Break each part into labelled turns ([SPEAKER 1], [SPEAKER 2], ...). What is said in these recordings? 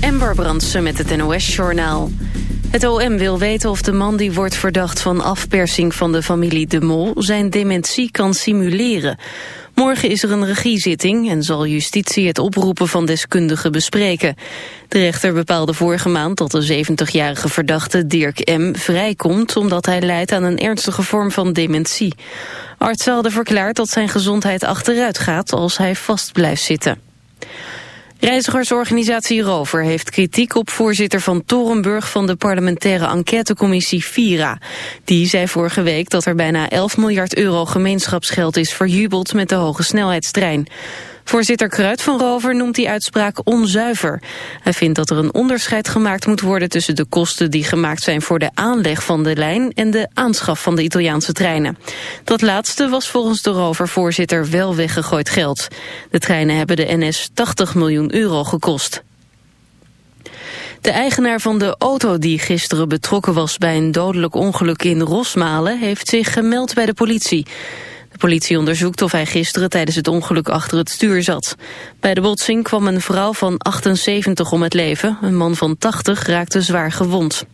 [SPEAKER 1] Ember Brandsen met het NOS-journaal. Het OM wil weten of de man die wordt verdacht van afpersing van de familie De Mol... zijn dementie kan simuleren. Morgen is er een regiezitting en zal justitie het oproepen van deskundigen bespreken. De rechter bepaalde vorige maand dat de 70-jarige verdachte Dirk M. vrijkomt... omdat hij lijdt aan een ernstige vorm van dementie. Artsen hadden verklaard dat zijn gezondheid achteruit gaat als hij vast blijft zitten. Reizigersorganisatie Rover heeft kritiek op voorzitter van Torenburg van de parlementaire enquêtecommissie Vira. Die zei vorige week dat er bijna 11 miljard euro gemeenschapsgeld is verjubeld met de hoge snelheidstrein. Voorzitter Kruid van Rover noemt die uitspraak onzuiver. Hij vindt dat er een onderscheid gemaakt moet worden tussen de kosten die gemaakt zijn voor de aanleg van de lijn en de aanschaf van de Italiaanse treinen. Dat laatste was volgens de Rover-voorzitter wel weggegooid geld. De treinen hebben de NS 80 miljoen euro gekost. De eigenaar van de auto die gisteren betrokken was bij een dodelijk ongeluk in Rosmalen heeft zich gemeld bij de politie. De politie onderzoekt of hij gisteren tijdens het ongeluk achter het stuur zat. Bij de botsing kwam een vrouw van 78 om het leven. Een man van 80 raakte zwaar gewond.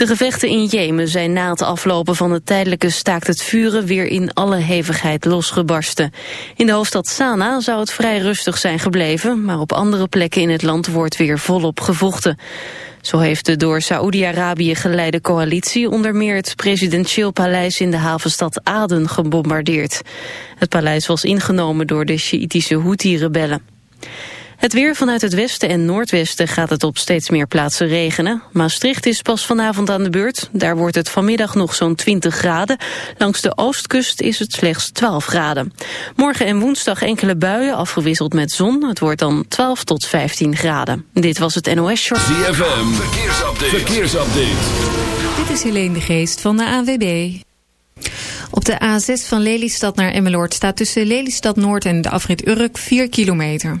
[SPEAKER 1] De gevechten in Jemen zijn na het aflopen van het tijdelijke staakt het vuren weer in alle hevigheid losgebarsten. In de hoofdstad Sanaa zou het vrij rustig zijn gebleven, maar op andere plekken in het land wordt weer volop gevochten. Zo heeft de door Saoedi-Arabië geleide coalitie onder meer het presidentieel paleis in de havenstad Aden gebombardeerd. Het paleis was ingenomen door de Sjiitische Houthi-rebellen. Het weer vanuit het westen en noordwesten gaat het op steeds meer plaatsen regenen. Maastricht is pas vanavond aan de beurt. Daar wordt het vanmiddag nog zo'n 20 graden. Langs de oostkust is het slechts 12 graden. Morgen en woensdag enkele buien, afgewisseld met zon. Het wordt dan 12 tot 15 graden. Dit was het NOS Short.
[SPEAKER 2] ZFM, verkeersupdate. verkeersupdate.
[SPEAKER 3] Dit is Helene de Geest van de AWB. Op de A6 van Lelystad naar Emmeloord staat tussen Lelystad Noord en de afrit Urk 4 kilometer.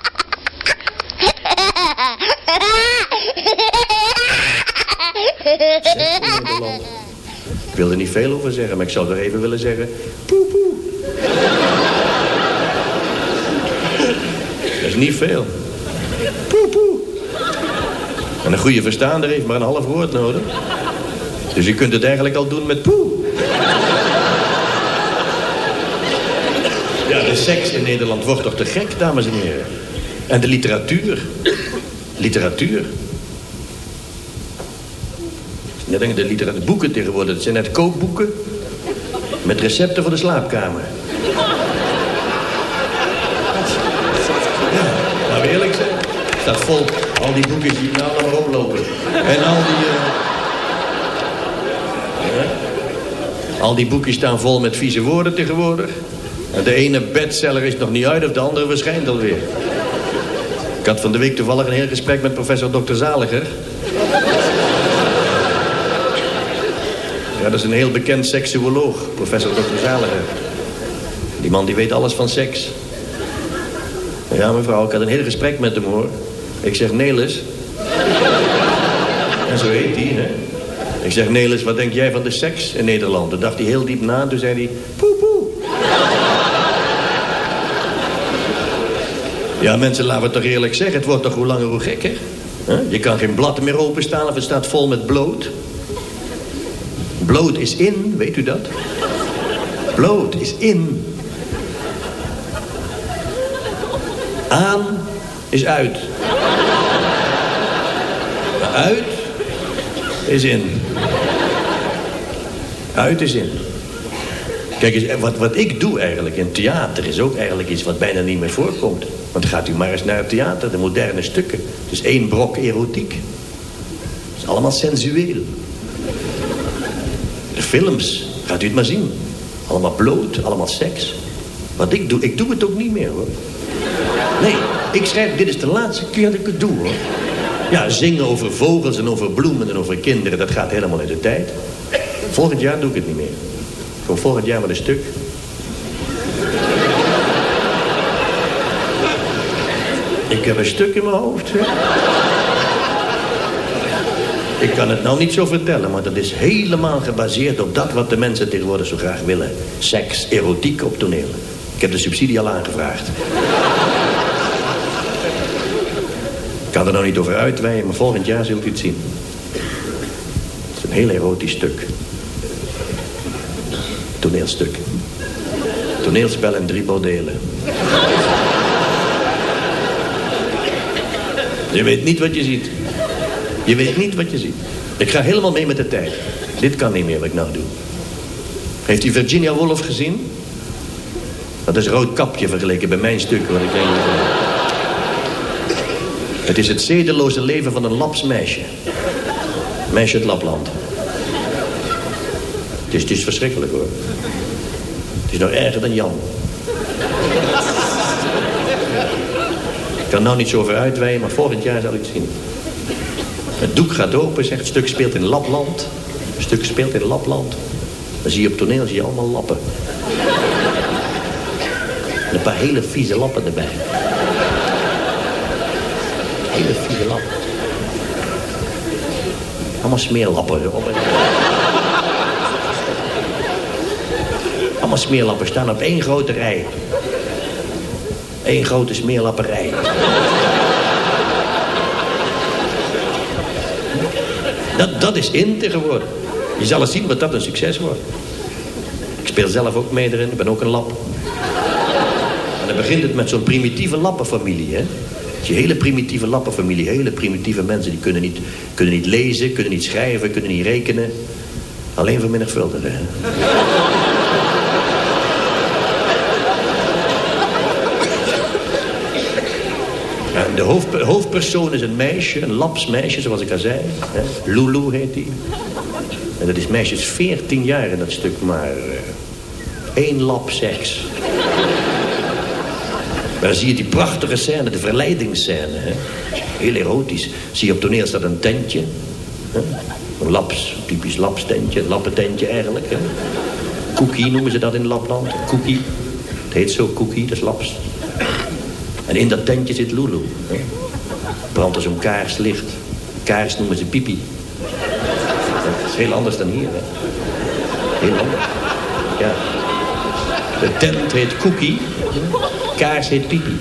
[SPEAKER 4] Ik wil er niet veel over zeggen, maar ik zou er even willen zeggen... Poe, poe. Dat is niet veel. Poe. En een goede verstaander heeft maar een half woord nodig. Dus je kunt het eigenlijk al doen met poe. Ja, de seks in Nederland wordt toch te gek, dames en heren. En de literatuur. Literatuur. Net denk ik, de literatuur, boeken tegenwoordig, dat zijn net kookboeken met recepten voor de slaapkamer. Ja, we eerlijk zijn. Staat vol, al die boeken die nou allemaal oplopen. En al die... eh, ja. Al die boekjes staan vol met vieze woorden tegenwoordig. En de ene bestseller is nog niet uit of de andere verschijnt alweer. Ik had van de week toevallig een heel gesprek met professor Dr. Zaliger. Ja, dat is een heel bekend seksuoloog, professor Dr. Zaliger. Die man die weet alles van seks. Ja, mevrouw, ik had een heel gesprek met hem, hoor. Ik zeg, Nelis. En zo heet hij, hè. Ik zeg, Nelis, wat denk jij van de seks in Nederland? Toen dacht hij heel diep na, toen zei hij, poe, poe. Ja, mensen, laten we het toch eerlijk zeggen. Het wordt toch hoe langer hoe gekker. Je kan geen blad meer openstaan of het staat vol met bloot. Bloot is in, weet u dat? Bloot is in. Aan is uit. Uit is in. Uit is in. Kijk eens, wat, wat ik doe eigenlijk in theater is ook eigenlijk iets wat bijna niet meer voorkomt. Want gaat u maar eens naar het theater, de moderne stukken. Het is één brok erotiek. Het is allemaal sensueel. Films, gaat u het maar zien. Allemaal bloot, allemaal seks. Wat ik doe, ik doe het ook niet meer hoor. Nee, ik schrijf, dit is de laatste keer dat ik het doe hoor. Ja, zingen over vogels en over bloemen en over kinderen, dat gaat helemaal in de tijd. Volgend jaar doe ik het niet meer. Gewoon volgend jaar maar een stuk. Ik heb een stuk in mijn hoofd. Ik kan het nou niet zo vertellen, maar dat is helemaal gebaseerd op dat wat de mensen tegenwoordig zo graag willen. Seks, erotiek op toneel. Ik heb de subsidie al aangevraagd. Ik kan er nou niet over uitweiden, maar volgend jaar zult u het zien. Het is een heel erotisch stuk. Toneelstuk. Toneelspel in drie delen. Je weet niet wat je ziet. Je weet niet wat je ziet. Ik ga helemaal mee met de tijd. Dit kan niet meer wat ik nou doe. Heeft u Virginia Woolf gezien? Dat is rood kapje vergeleken bij mijn stuk wat ik eigenlijk... Het is het zedeloze leven van een Laps meisje. Meisje Lapland. Het is, het is verschrikkelijk hoor. Het is nog erger dan Jan. Ik kan nou niet zo over uitweiden, maar volgend jaar zal ik het zien. Het doek gaat open, zegt het stuk speelt in Lapland. Het stuk speelt in Lapland. Dan zie je op toneel zie je allemaal lappen. En een paar hele vieze lappen erbij. Hele vieze lappen. Allemaal smeerlappen erop. Allemaal smeerlappen staan op één grote rij. Eén grote smeerlapperij. Dat, dat is in tegenwoordig. Je zal eens zien wat dat een succes wordt. Ik speel zelf ook mee erin, ik ben ook een lap. En dan begint het met zo'n primitieve lappenfamilie, hè. Je hele primitieve lappenfamilie, hele primitieve mensen... die kunnen niet, kunnen niet lezen, kunnen niet schrijven, kunnen niet rekenen. Alleen vermenigvuldigen, hè. De hoofd, hoofdpersoon is een meisje, een Laps meisje, zoals ik al zei. Hè. Lulu heet die. En dat is meisjes 14 jaar in dat stuk, maar eh, één lap seks. Maar dan zie je die prachtige scène, de verleidingsscène. Hè. Heel erotisch. Zie je op toneel staat een tentje. Hè. Een laps, typisch lapstentje, een lappententje eigenlijk. Hè. Cookie noemen ze dat in Lapland. Cookie. Het heet zo cookie, dat is laps. En in dat tentje zit Lulu. Brandt er zo'n kaarslicht. Kaars noemen ze pipi. Dat is heel anders dan hier. Heel anders. Ja. De tent heet Cookie. Kaars heet Pipi.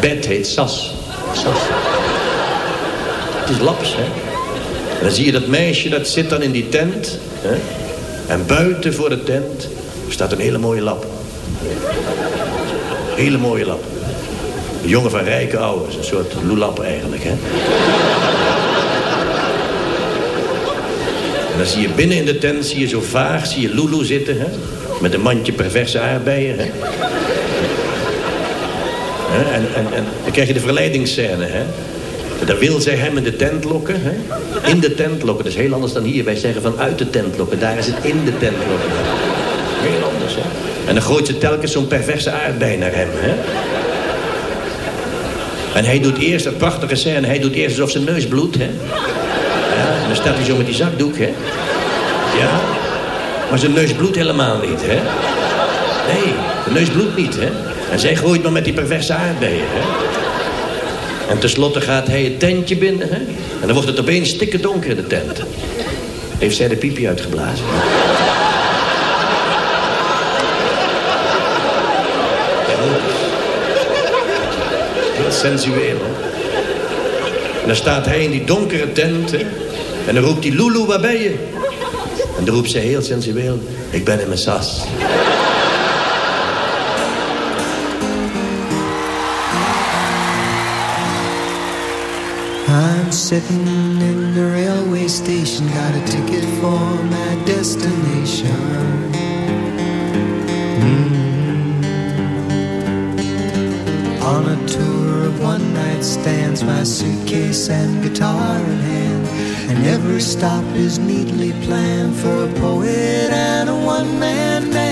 [SPEAKER 4] Bed heet Sas. Sas. Het is laps, hè. En dan zie je dat meisje, dat zit dan in die tent. Hè? En buiten voor de tent staat een hele mooie lap. Hele mooie lap. Een jongen van rijke ouders. Een soort loelap eigenlijk, hè. En dan zie je binnen in de tent, zie je zo vaag, zie je Lulu zitten, hè. Met een mandje perverse aardbeien, hè. En, en, en dan krijg je de verleidingsscène, hè. Dan wil zij hem in de tent lokken. Hè? In de tent lokken. Dat is heel anders dan hier. Wij zeggen van uit de tent lokken. Daar is het in de tent lokken. Heel anders, hè. En dan gooit ze telkens zo'n perverse aardbei naar hem, hè. En hij doet eerst, een prachtige scène, hij doet eerst alsof zijn neus bloedt, hè. Ja, en dan staat hij zo met die zakdoek, hè. Ja, maar zijn neus bloedt helemaal niet, hè. Nee, de neus bloedt niet, hè. En zij gooit maar met die perverse aardbeien, hè. En tenslotte gaat hij het tentje binnen, hè. En dan wordt het opeens stikken donker in de tent. Heeft zij de piepje uitgeblazen. Sensueel. En dan staat hij in die donkere tent. En dan roept hij, Lulu, waar ben je? En dan roept zij heel sensueel, ik ben in mijn sas.
[SPEAKER 5] I'm sitting in the railway station, got a ticket for my destination. One night stands, my suitcase and guitar in hand, and every stop is neatly planned for a poet and a one man band.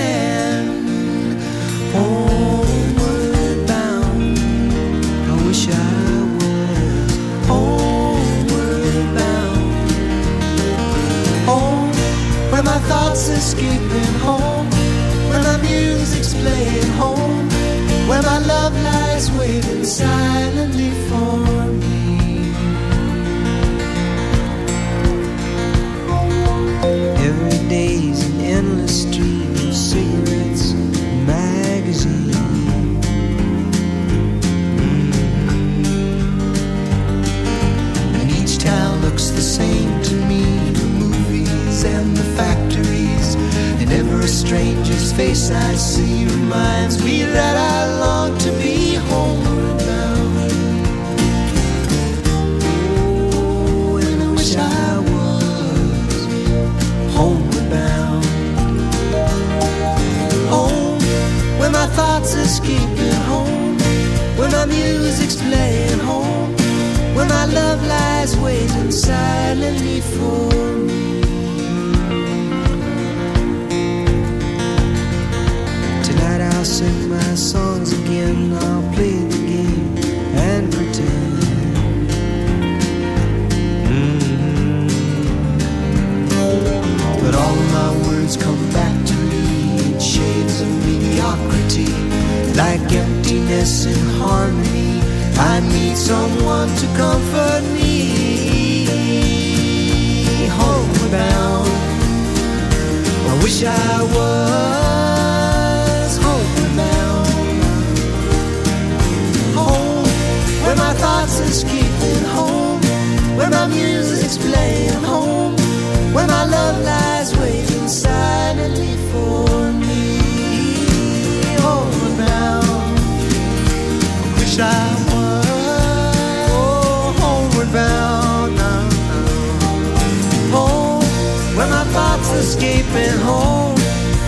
[SPEAKER 5] Escaping home,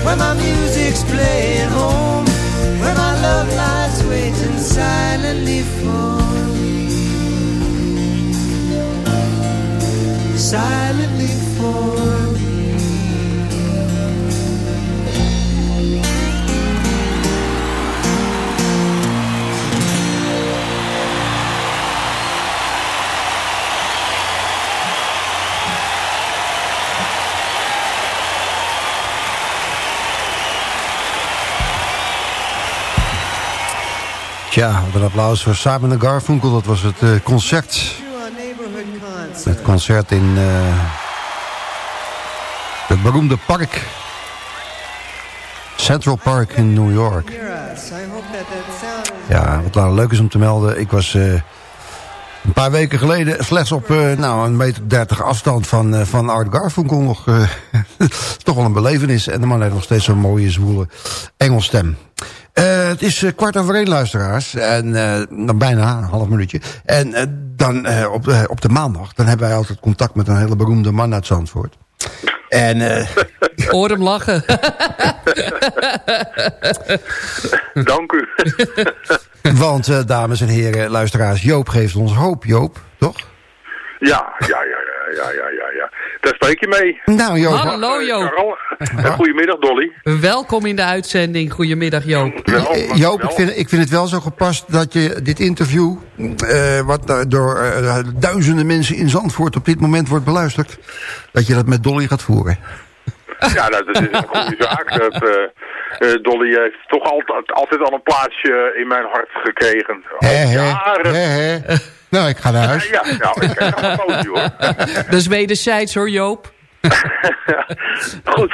[SPEAKER 5] where my music's playing home, where my love lies waiting silently for me.
[SPEAKER 6] Tja, wat een applaus voor Simon Garfunkel. Dat was het eh, concert. Het concert in eh, het beroemde park. Central Park in New York. Ja, wat nou leuk is om te melden. Ik was eh, een paar weken geleden slechts op nou, een meter dertig afstand van, van Art Garfunkel nog. toch wel een belevenis. En de man heeft nog steeds zo'n mooie, zwoele Engelstem. Eh, het is eh, kwart over één, luisteraars. En eh, dan bijna, een half minuutje. En dan eh, op, op de maandag, dan hebben wij altijd contact met een hele beroemde man uit Zandvoort. En eh,
[SPEAKER 7] Hoor hem lachen.
[SPEAKER 8] Dank u.
[SPEAKER 6] Want, eh, dames en heren, luisteraars, Joop geeft ons hoop, Joop, toch?
[SPEAKER 8] Ja, ja, ja, ja, ja, ja, ja, ja. Daar spreek je mee.
[SPEAKER 6] Nou Joop,
[SPEAKER 7] Hallo Joop.
[SPEAKER 8] En goedemiddag Dolly.
[SPEAKER 7] Welkom in de uitzending. Goedemiddag Joop.
[SPEAKER 8] Wel,
[SPEAKER 6] Eh, Joop, ik vind, ik vind het wel zo gepast dat je dit interview... eh, wat eh, door eh, duizenden mensen in Zandvoort op dit moment wordt beluisterd... dat je dat met Dolly gaat voeren.
[SPEAKER 8] Ja, dat is een goede zaak. Dat, eh, eh, Dolly heeft toch altijd, altijd al een plaatsje in mijn hart gekregen. Al jaren.
[SPEAKER 6] Nou, ik ga naar huis.
[SPEAKER 8] Ja, nou, ik krijg een fotootje hoor.
[SPEAKER 7] Dat is wederzijds hoor Joop.
[SPEAKER 8] Goed.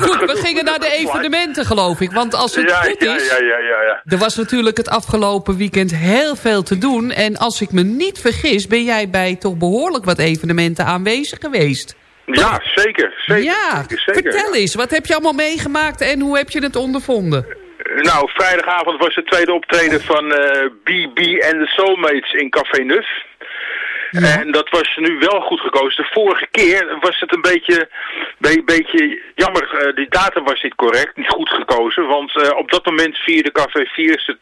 [SPEAKER 7] Goed, we gingen naar de evenementen geloof ik. Want als het
[SPEAKER 8] Ja,
[SPEAKER 7] goed
[SPEAKER 8] ja,
[SPEAKER 7] is...
[SPEAKER 8] ja, ja, ja, ja.
[SPEAKER 7] Er was natuurlijk het afgelopen weekend heel veel te doen. En als ik me niet vergis, ben jij bij toch behoorlijk wat evenementen aanwezig geweest.
[SPEAKER 8] Ja, zeker. zeker
[SPEAKER 7] ja,
[SPEAKER 8] zeker, zeker.
[SPEAKER 7] vertel eens, wat heb je allemaal meegemaakt en hoe heb je het ondervonden?
[SPEAKER 8] Nou, vrijdagavond was het tweede optreden van eh, BB en de Soulmates in Café Nuf. En dat was nu wel goed gekozen. De vorige keer was het een beetje, be- beetje jammer. eh, die datum was niet correct, niet goed gekozen. Want eh, op dat moment vierde Café 4 is het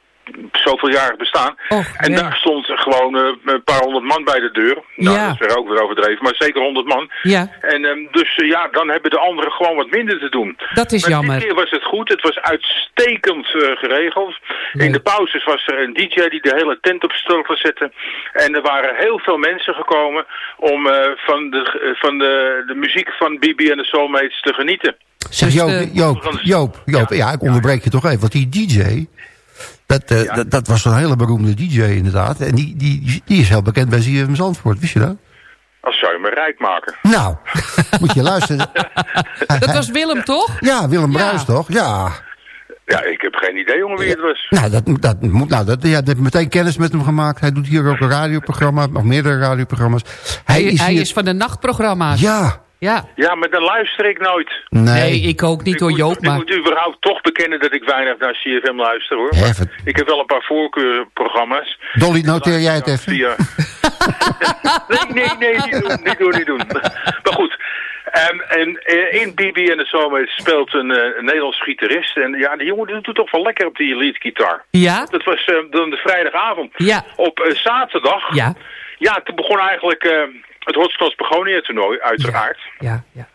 [SPEAKER 8] zoveel jarig bestaan.
[SPEAKER 7] Och,
[SPEAKER 8] en
[SPEAKER 7] ja.
[SPEAKER 8] daar stond gewoon eh, een paar honderd man bij de deur. Nou,
[SPEAKER 7] Ja.
[SPEAKER 8] dat is weer ook weer overdreven, maar zeker honderd man.
[SPEAKER 7] Ja,
[SPEAKER 8] En ehm, dus eh, ja, dan hebben de anderen gewoon wat minder te doen.
[SPEAKER 7] dat is
[SPEAKER 8] Maar
[SPEAKER 7] jammer.
[SPEAKER 8] dit keer was het goed. Het was uitstekend eh, geregeld. In de pauzes was er een DJ die de hele tent op stil zette. En er waren heel veel mensen gekomen om eh, van, de, van de, de muziek van BB en de Soulmates te genieten.
[SPEAKER 6] Zeg
[SPEAKER 7] Dus
[SPEAKER 6] Joop,
[SPEAKER 7] de-
[SPEAKER 6] Joop, Joop, Joop, ja, ik onderbreek je toch even. Want die DJ, dat, eh,
[SPEAKER 8] Ja.
[SPEAKER 6] dat, dat was een hele beroemde DJ inderdaad. En die, die, die is heel bekend bij ZFM Zandvoort, wist je dat?
[SPEAKER 8] Als zou je me rijk maken.
[SPEAKER 6] Nou, moet je luisteren.
[SPEAKER 7] Dat was Willem toch?
[SPEAKER 6] Ja, Willem
[SPEAKER 7] Ja.
[SPEAKER 6] Bruis toch? Ja.
[SPEAKER 8] Ja, ik heb geen idee, jongen, wie het was.
[SPEAKER 6] Nou, dat, moet- dat moet, nou, dat, ja, dat heb meteen kennis met hem gemaakt. Hij doet hier ook een radioprogramma, nog meerdere radioprogramma's. Hij,
[SPEAKER 7] Hij,
[SPEAKER 6] is
[SPEAKER 7] hij
[SPEAKER 6] hier...
[SPEAKER 7] is van de nachtprogramma's.
[SPEAKER 6] Ja.
[SPEAKER 7] Ja.
[SPEAKER 8] Ja, maar dan luister ik nooit.
[SPEAKER 6] Nee.
[SPEAKER 7] Nee, ik ook niet
[SPEAKER 8] ik
[SPEAKER 7] door
[SPEAKER 8] moet,
[SPEAKER 7] Joop,
[SPEAKER 8] ik
[SPEAKER 7] maar...
[SPEAKER 8] moet überhaupt toch bekennen dat ik weinig naar CFM luister, hoor.
[SPEAKER 6] Wat-
[SPEAKER 8] ik heb wel een paar voorkeurprogramma's.
[SPEAKER 6] Dolly, noteer jij het even?
[SPEAKER 8] Via... nee, nee, nee, niet doen, niet doen, niet doen. Maar goed. Ehm, en eh, in BB en de Soulmates speelt een, eh, een Nederlands gitarist. En ja, die jongen die doet toch wel lekker op die leadgitaar.
[SPEAKER 7] Ja?
[SPEAKER 8] Dat was eh, dan de vrijdagavond.
[SPEAKER 7] Ja.
[SPEAKER 8] Op zaterdag.
[SPEAKER 7] Ja.
[SPEAKER 8] Ja, toen begon eigenlijk eh, het Hotscross Begonia toernooi, uiteraard.
[SPEAKER 7] Ja, ja.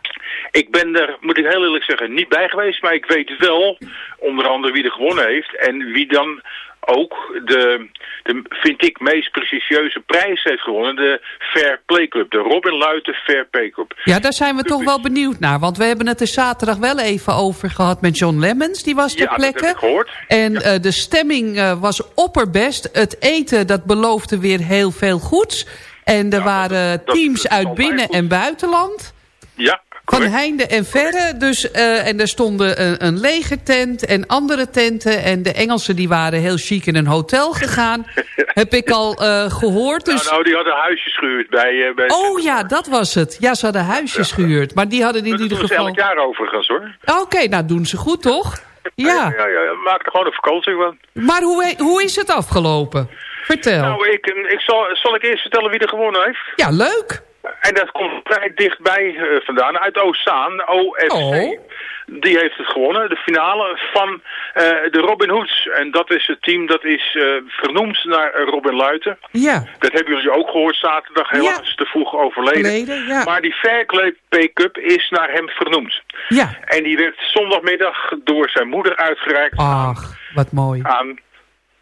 [SPEAKER 8] Ik ben er, moet ik heel eerlijk zeggen, niet bij geweest. Maar ik weet wel, onder andere wie er gewonnen heeft. En wie dan ook de, de vind ik, meest prestigieuze prijs heeft gewonnen. De Fair Play Club. De Robin Luiten Fair Play Club.
[SPEAKER 7] Ja, daar zijn we toch wel benieuwd naar. Want we hebben het er zaterdag wel even over gehad met John Lemmens. Die was ter
[SPEAKER 8] Ja, dat
[SPEAKER 7] plekke.
[SPEAKER 8] heb ik gehoord.
[SPEAKER 7] En eh, de stemming eh, was opperbest. Het eten, dat beloofde weer heel veel goeds. En er waren
[SPEAKER 8] dat-
[SPEAKER 7] teams
[SPEAKER 8] dat
[SPEAKER 7] uit binnen- en buitenland.
[SPEAKER 8] Ja,
[SPEAKER 7] Van
[SPEAKER 8] correct.
[SPEAKER 7] heinde en verre. Dus, eh, en er stonden een, een legertent en andere tenten. En de Engelsen die waren heel chic in een hotel gegaan. Heb ik al eh, gehoord. Dus...
[SPEAKER 8] Nou, nou, die hadden huisjes gehuurd bij... eh, bij
[SPEAKER 7] Oh ja, dat was het. Ja, ze hadden huisjes gehuurd. Maar die hadden in
[SPEAKER 8] dat
[SPEAKER 7] ieder geval...
[SPEAKER 8] elk jaar overigens, hoor.
[SPEAKER 7] Oké, nou doen ze goed, toch? Ja.
[SPEAKER 8] Ja, ja, maak er gewoon een vakantie van.
[SPEAKER 7] Maar hoe, hoe is het afgelopen? Vertel.
[SPEAKER 8] Nou, ik, eh, ik zal, zal ik eerst vertellen wie er gewonnen heeft?
[SPEAKER 7] Ja, leuk.
[SPEAKER 8] En dat komt vrij dichtbij eh, vandaan, uit Oostzaan, OFC.
[SPEAKER 7] Oh.
[SPEAKER 8] Die heeft het gewonnen, de finale van eh, de Robin Hoods. En dat is het team dat is vernoemd naar Robin Luiten.
[SPEAKER 7] Ja.
[SPEAKER 8] Dat hebben jullie ook gehoord zaterdag, helaas te vroeg overleden.
[SPEAKER 7] Verleden, ja.
[SPEAKER 8] Maar die Fairclay Cup is naar hem vernoemd.
[SPEAKER 7] Ja.
[SPEAKER 8] En die werd zondagmiddag door zijn moeder uitgereikt
[SPEAKER 7] Ach, wat mooi.
[SPEAKER 8] aan,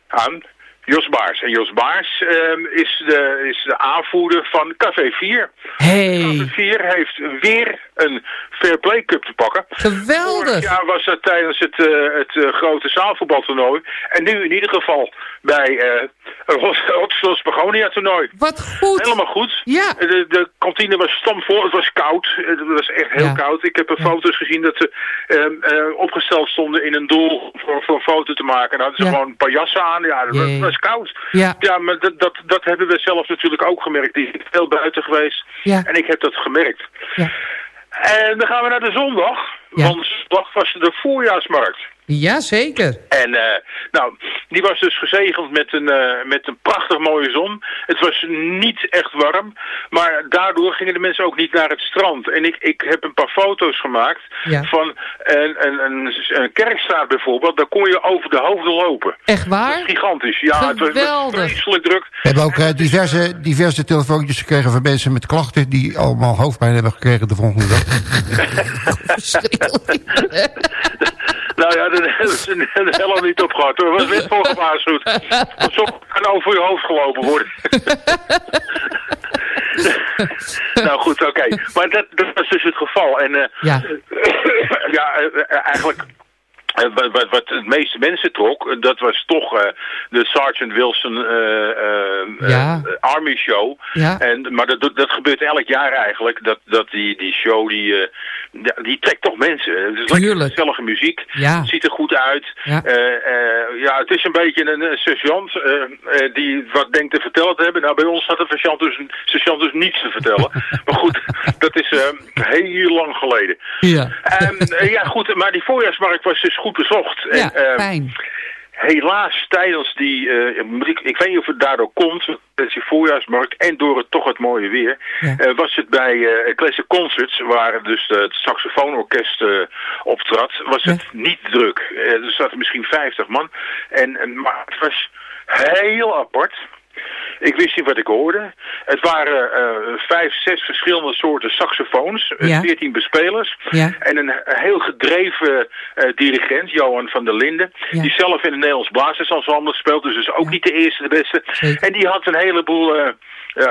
[SPEAKER 8] aan Jos Baars. En Jos Baars ehm, is, de, is de aanvoerder van Café 4.
[SPEAKER 7] Hey,
[SPEAKER 8] Café 4 heeft weer een Fair Play Cup te pakken. Vorig
[SPEAKER 7] geweldig.
[SPEAKER 8] jaar was dat tijdens het, eh, het eh, grote zaalvoetbaltoernooi. En nu in ieder geval bij eh het Rotterdams Begonia toernooi.
[SPEAKER 7] Wat goed.
[SPEAKER 8] Helemaal goed.
[SPEAKER 7] Ja.
[SPEAKER 8] De, de kantine was stamvol. Het was koud. Het was echt heel
[SPEAKER 7] Ja.
[SPEAKER 8] koud. Ik heb er foto's gezien dat ze ehm, eh, opgesteld stonden in een doel voor, voor een foto te maken. En hadden ze
[SPEAKER 7] Ja.
[SPEAKER 8] gewoon een paar jassen aan. Ja, dat was, was koud.
[SPEAKER 7] Ja.
[SPEAKER 8] Ja, maar dat, dat, dat hebben we zelf natuurlijk ook gemerkt. Die is veel buiten geweest.
[SPEAKER 7] Ja.
[SPEAKER 8] En ik heb dat gemerkt.
[SPEAKER 7] Ja.
[SPEAKER 8] En dan gaan we naar de zondag.
[SPEAKER 7] Ja.
[SPEAKER 8] Want zondag was de voorjaarsmarkt.
[SPEAKER 7] Jazeker.
[SPEAKER 8] En eh, nou, die was dus gezegend met een, eh, met een prachtig mooie zon. Het was niet echt warm, maar daardoor gingen de mensen ook niet naar het strand. En ik, ik heb een paar foto's gemaakt
[SPEAKER 7] Ja.
[SPEAKER 8] van een, een, een, een kerkstraat bijvoorbeeld. Daar kon je over de hoofden lopen.
[SPEAKER 7] Echt waar?
[SPEAKER 8] Gigantisch. Ja, het was- het was
[SPEAKER 7] Geweldig.
[SPEAKER 8] vreselijk druk.
[SPEAKER 6] We hebben ook eh, diverse, diverse telefoontjes gekregen van mensen met klachten... die allemaal hoofdpijn hebben gekregen de volgende dag.
[SPEAKER 8] Nou ja, daar hebben ze helemaal niet op gehad. hoor. Was net voor gewaarschuwd. Op, kan over je hoofd gelopen worden. nou goed, oké. Maar dat, dat was dus het geval. En eh,
[SPEAKER 7] Ja.
[SPEAKER 8] ja, eh, eh, eigenlijk... Wat, wat, wat het meeste mensen trok, dat was toch eh, de Sergeant Wilson
[SPEAKER 7] Ja.
[SPEAKER 8] eh, Army Show.
[SPEAKER 7] Ja.
[SPEAKER 8] En, maar dat, dat gebeurt elk jaar eigenlijk. Dat, dat die, die show, die, ja, die trekt toch mensen. Het is lekker gezellige muziek.
[SPEAKER 7] Ja.
[SPEAKER 8] Het ziet er goed uit.
[SPEAKER 7] Ja.
[SPEAKER 8] Eh, eh, ja, het is een beetje een, sergeant eh, die wat denkt te vertellen te hebben. Nou, bij ons had de sergeant dus, sergeant dus niets te vertellen. maar goed, dat is heel lang geleden.
[SPEAKER 7] Ja.
[SPEAKER 8] Eh, ja, goed, maar die voorjaarsmarkt was dus goed bezocht.
[SPEAKER 7] Ja,
[SPEAKER 8] En, ehm,
[SPEAKER 7] fijn.
[SPEAKER 8] Helaas, tijdens die, eh, ik, ik weet niet of het daardoor komt, tijdens die voorjaarsmarkt en door het toch het mooie weer,
[SPEAKER 7] Ja.
[SPEAKER 8] eh, was het bij eh Classic Concerts, waar dus het saxofoonorkest optrad, was het niet druk. Er zaten misschien 50 man, en, en, maar het was heel apart. Ik wist niet wat ik hoorde. Het waren eh, vijf, zes verschillende soorten saxofoons, eh,
[SPEAKER 7] Ja.
[SPEAKER 8] 14 bespelers.
[SPEAKER 7] Ja.
[SPEAKER 8] En een heel gedreven eh, dirigent, Johan van der Linden,
[SPEAKER 7] Ja.
[SPEAKER 8] die zelf in het Nederlands blazersensemble speelt, dus is ook niet de eerste, de beste.
[SPEAKER 7] Zeker.
[SPEAKER 8] En die had een heleboel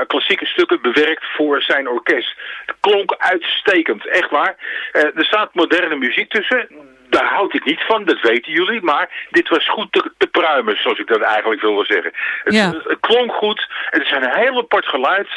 [SPEAKER 8] klassieke stukken bewerkt voor zijn orkest. Het klonk uitstekend, echt waar. Er staat moderne muziek tussen. Daar houd ik niet van, dat weten jullie. Maar dit was goed te, te pruimen, zoals ik dat eigenlijk wilde zeggen. Het,
[SPEAKER 7] Ja.
[SPEAKER 8] het klonk goed. Het is een heel apart geluid.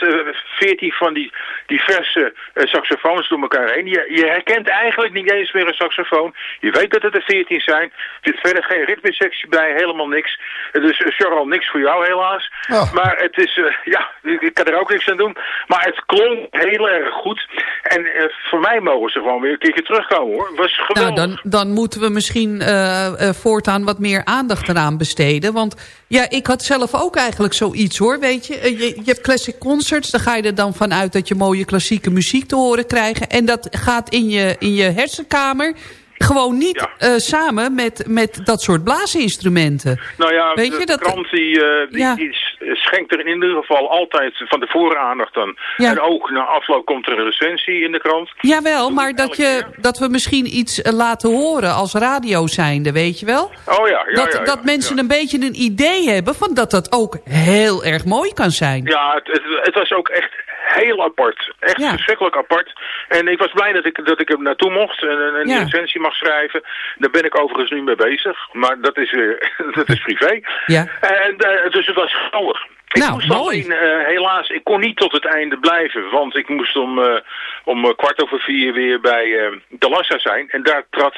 [SPEAKER 8] Veertien van die diverse eh, saxofoons door elkaar heen. Je, je herkent eigenlijk niet eens meer een saxofoon. Je weet dat het er veertien zijn. Er zit verder geen ritmesectie bij, helemaal niks. Dus uh, Charles, niks voor jou helaas.
[SPEAKER 6] Oh.
[SPEAKER 8] Maar het is, eh, ja, ik, ik kan er ook niks aan doen. Maar het klonk heel erg goed. En eh, voor mij mogen ze gewoon weer een keertje terugkomen hoor. Het was
[SPEAKER 7] Nou,
[SPEAKER 8] geweldig.
[SPEAKER 7] dan, dan moeten we misschien eh, eh, voortaan wat meer aandacht eraan besteden. Want ja, ik had zelf ook eigenlijk zoiets hoor, weet je. Eh, je. Hebt classic concerts, daar ga je er dan vanuit dat je mooie klassieke muziek te horen krijgt. En dat gaat in je, in je hersenkamer gewoon niet
[SPEAKER 8] Ja.
[SPEAKER 7] eh, samen met, met dat soort blaasinstrumenten.
[SPEAKER 8] Nou ja,
[SPEAKER 7] Weet je,
[SPEAKER 8] de
[SPEAKER 7] dat-
[SPEAKER 8] krant die, eh, die,
[SPEAKER 7] Ja.
[SPEAKER 8] die schenkt er in ieder geval altijd van tevoren aandacht aan.
[SPEAKER 7] Ja.
[SPEAKER 8] En ook na afloop komt er een recensie in de krant.
[SPEAKER 7] Jawel, maar dat, je, dat we misschien iets eh, laten horen als radio zijnde, weet je wel?
[SPEAKER 8] Oh ja, ja,
[SPEAKER 7] dat
[SPEAKER 8] ja,
[SPEAKER 7] dat mensen een beetje een idee hebben van dat dat ook heel erg mooi kan zijn.
[SPEAKER 8] Ja, het, het, het was ook echt heel apart. Echt
[SPEAKER 7] Ja.
[SPEAKER 8] verschrikkelijk apart. En ik was blij dat ik, dat ik er naartoe mocht en, en een recensie mag schrijven. Daar ben ik overigens nu mee bezig. Maar dat is, weer dat is privé.
[SPEAKER 7] Ja.
[SPEAKER 8] En, eh, dus het was geweldig. Ik
[SPEAKER 7] Nou,
[SPEAKER 8] moest
[SPEAKER 7] mooi.
[SPEAKER 8] alleen, eh, helaas, ik kon niet tot het einde blijven. Want ik moest om, eh, om eh, kwart over vier weer bij eh de Lassa zijn. En daar trad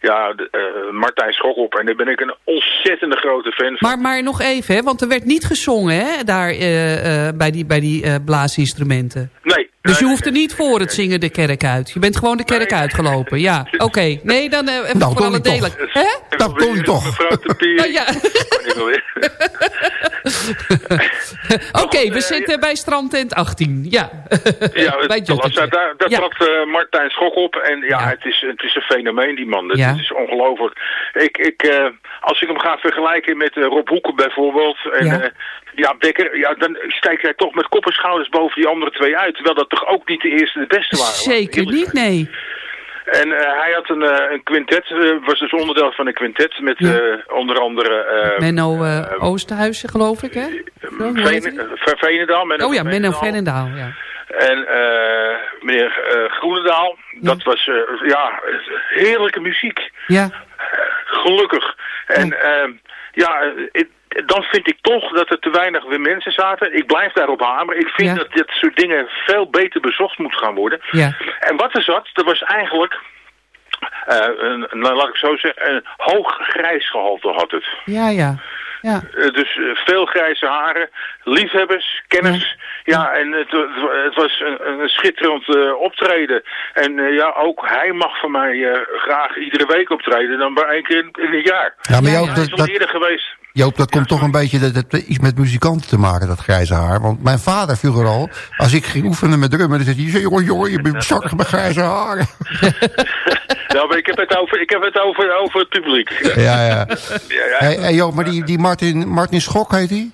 [SPEAKER 8] ja, Martijn Schok op. En daar ben ik een ontzettende grote fan van.
[SPEAKER 7] Maar, maar nog even, hè, want er werd niet gezongen hè, daar bij die, bij die blaasinstrumenten.
[SPEAKER 8] nee.
[SPEAKER 7] Dus je hoeft er niet voor het zingen de kerk uit. Je bent gewoon de kerk
[SPEAKER 8] Nee.
[SPEAKER 7] uitgelopen. Ja, oké. Nee, dan eh even
[SPEAKER 6] Nou,
[SPEAKER 7] voor alle
[SPEAKER 6] je toch.
[SPEAKER 7] delen. Hè?
[SPEAKER 6] Dat kon je toch.
[SPEAKER 8] Mevrouw Tepier.
[SPEAKER 7] Nou ja.
[SPEAKER 8] Ik wil weer-
[SPEAKER 7] Oké, we zitten bij strandtent 18. Ja,
[SPEAKER 8] Ja,
[SPEAKER 7] bij
[SPEAKER 8] daar, daar
[SPEAKER 7] Ja.
[SPEAKER 8] trad eh, Martijn Schok op. En ja,
[SPEAKER 7] Ja.
[SPEAKER 8] Het, is, het is een fenomeen, die man. Het,
[SPEAKER 7] Ja.
[SPEAKER 8] is ongelooflijk. Ik, ik, eh, als ik hem ga vergelijken met Rob Hoeken bijvoorbeeld. En,
[SPEAKER 7] Ja.
[SPEAKER 8] ja. ja, dan steekt hij toch met kop en schouders boven die andere twee uit. Terwijl dat toch ook niet de eerste en de beste waren.
[SPEAKER 7] Zeker niet, nee.
[SPEAKER 8] En eh, hij had een, eh, een quintet, eh, was dus onderdeel van een quintet met
[SPEAKER 7] Ja.
[SPEAKER 8] onder andere...
[SPEAKER 7] Menno Oosterhuizen, geloof ik, hè?
[SPEAKER 8] Veen- Veenendaal. Menno
[SPEAKER 7] Oh ja, Menno
[SPEAKER 8] Veenendaal.
[SPEAKER 7] Veenendaal, ja.
[SPEAKER 8] En eh, meneer Groenendaal, dat was ja, heerlijke muziek.
[SPEAKER 7] Ja,
[SPEAKER 8] Gelukkig. En ehm, ja, eh, het- dan vind ik toch dat er te weinig weer mensen zaten. Ik blijf daarop hameren. Ik vind
[SPEAKER 7] Ja.
[SPEAKER 8] dat dit soort dingen veel beter bezocht moet gaan worden.
[SPEAKER 7] ja.
[SPEAKER 8] En wat er zat, dat was eigenlijk, eh, een, nou, laat ik zo zeggen, een hoog grijsgehalte had het.
[SPEAKER 7] Ja, ja. Ja.
[SPEAKER 8] Eh, dus eh, veel grijze haren, liefhebbers, kenners. Ja, en het, het was een, een schitterend eh, optreden. En ja, ook hij mag van mij eh, graag iedere week optreden, dan maar één keer in, in een jaar.
[SPEAKER 6] Ja, maar
[SPEAKER 8] Hij
[SPEAKER 6] dat,
[SPEAKER 8] is al
[SPEAKER 6] dat,
[SPEAKER 8] eerder geweest.
[SPEAKER 6] Joop, dat komt toch een beetje dat, dat, iets met muzikanten te maken, dat grijze haar. Want mijn vader vroeger al, als ik ging oefenen met drummen, dan zei hij, jongen, jongen, je bent zakkig met grijze haren.
[SPEAKER 8] Nou, maar ik heb het over, ik heb het over, over het publiek.
[SPEAKER 6] Ja, ja.
[SPEAKER 8] Ja, ja.
[SPEAKER 6] Hey, hey, Joop, maar die, die Martin, Martin Schok heet hij?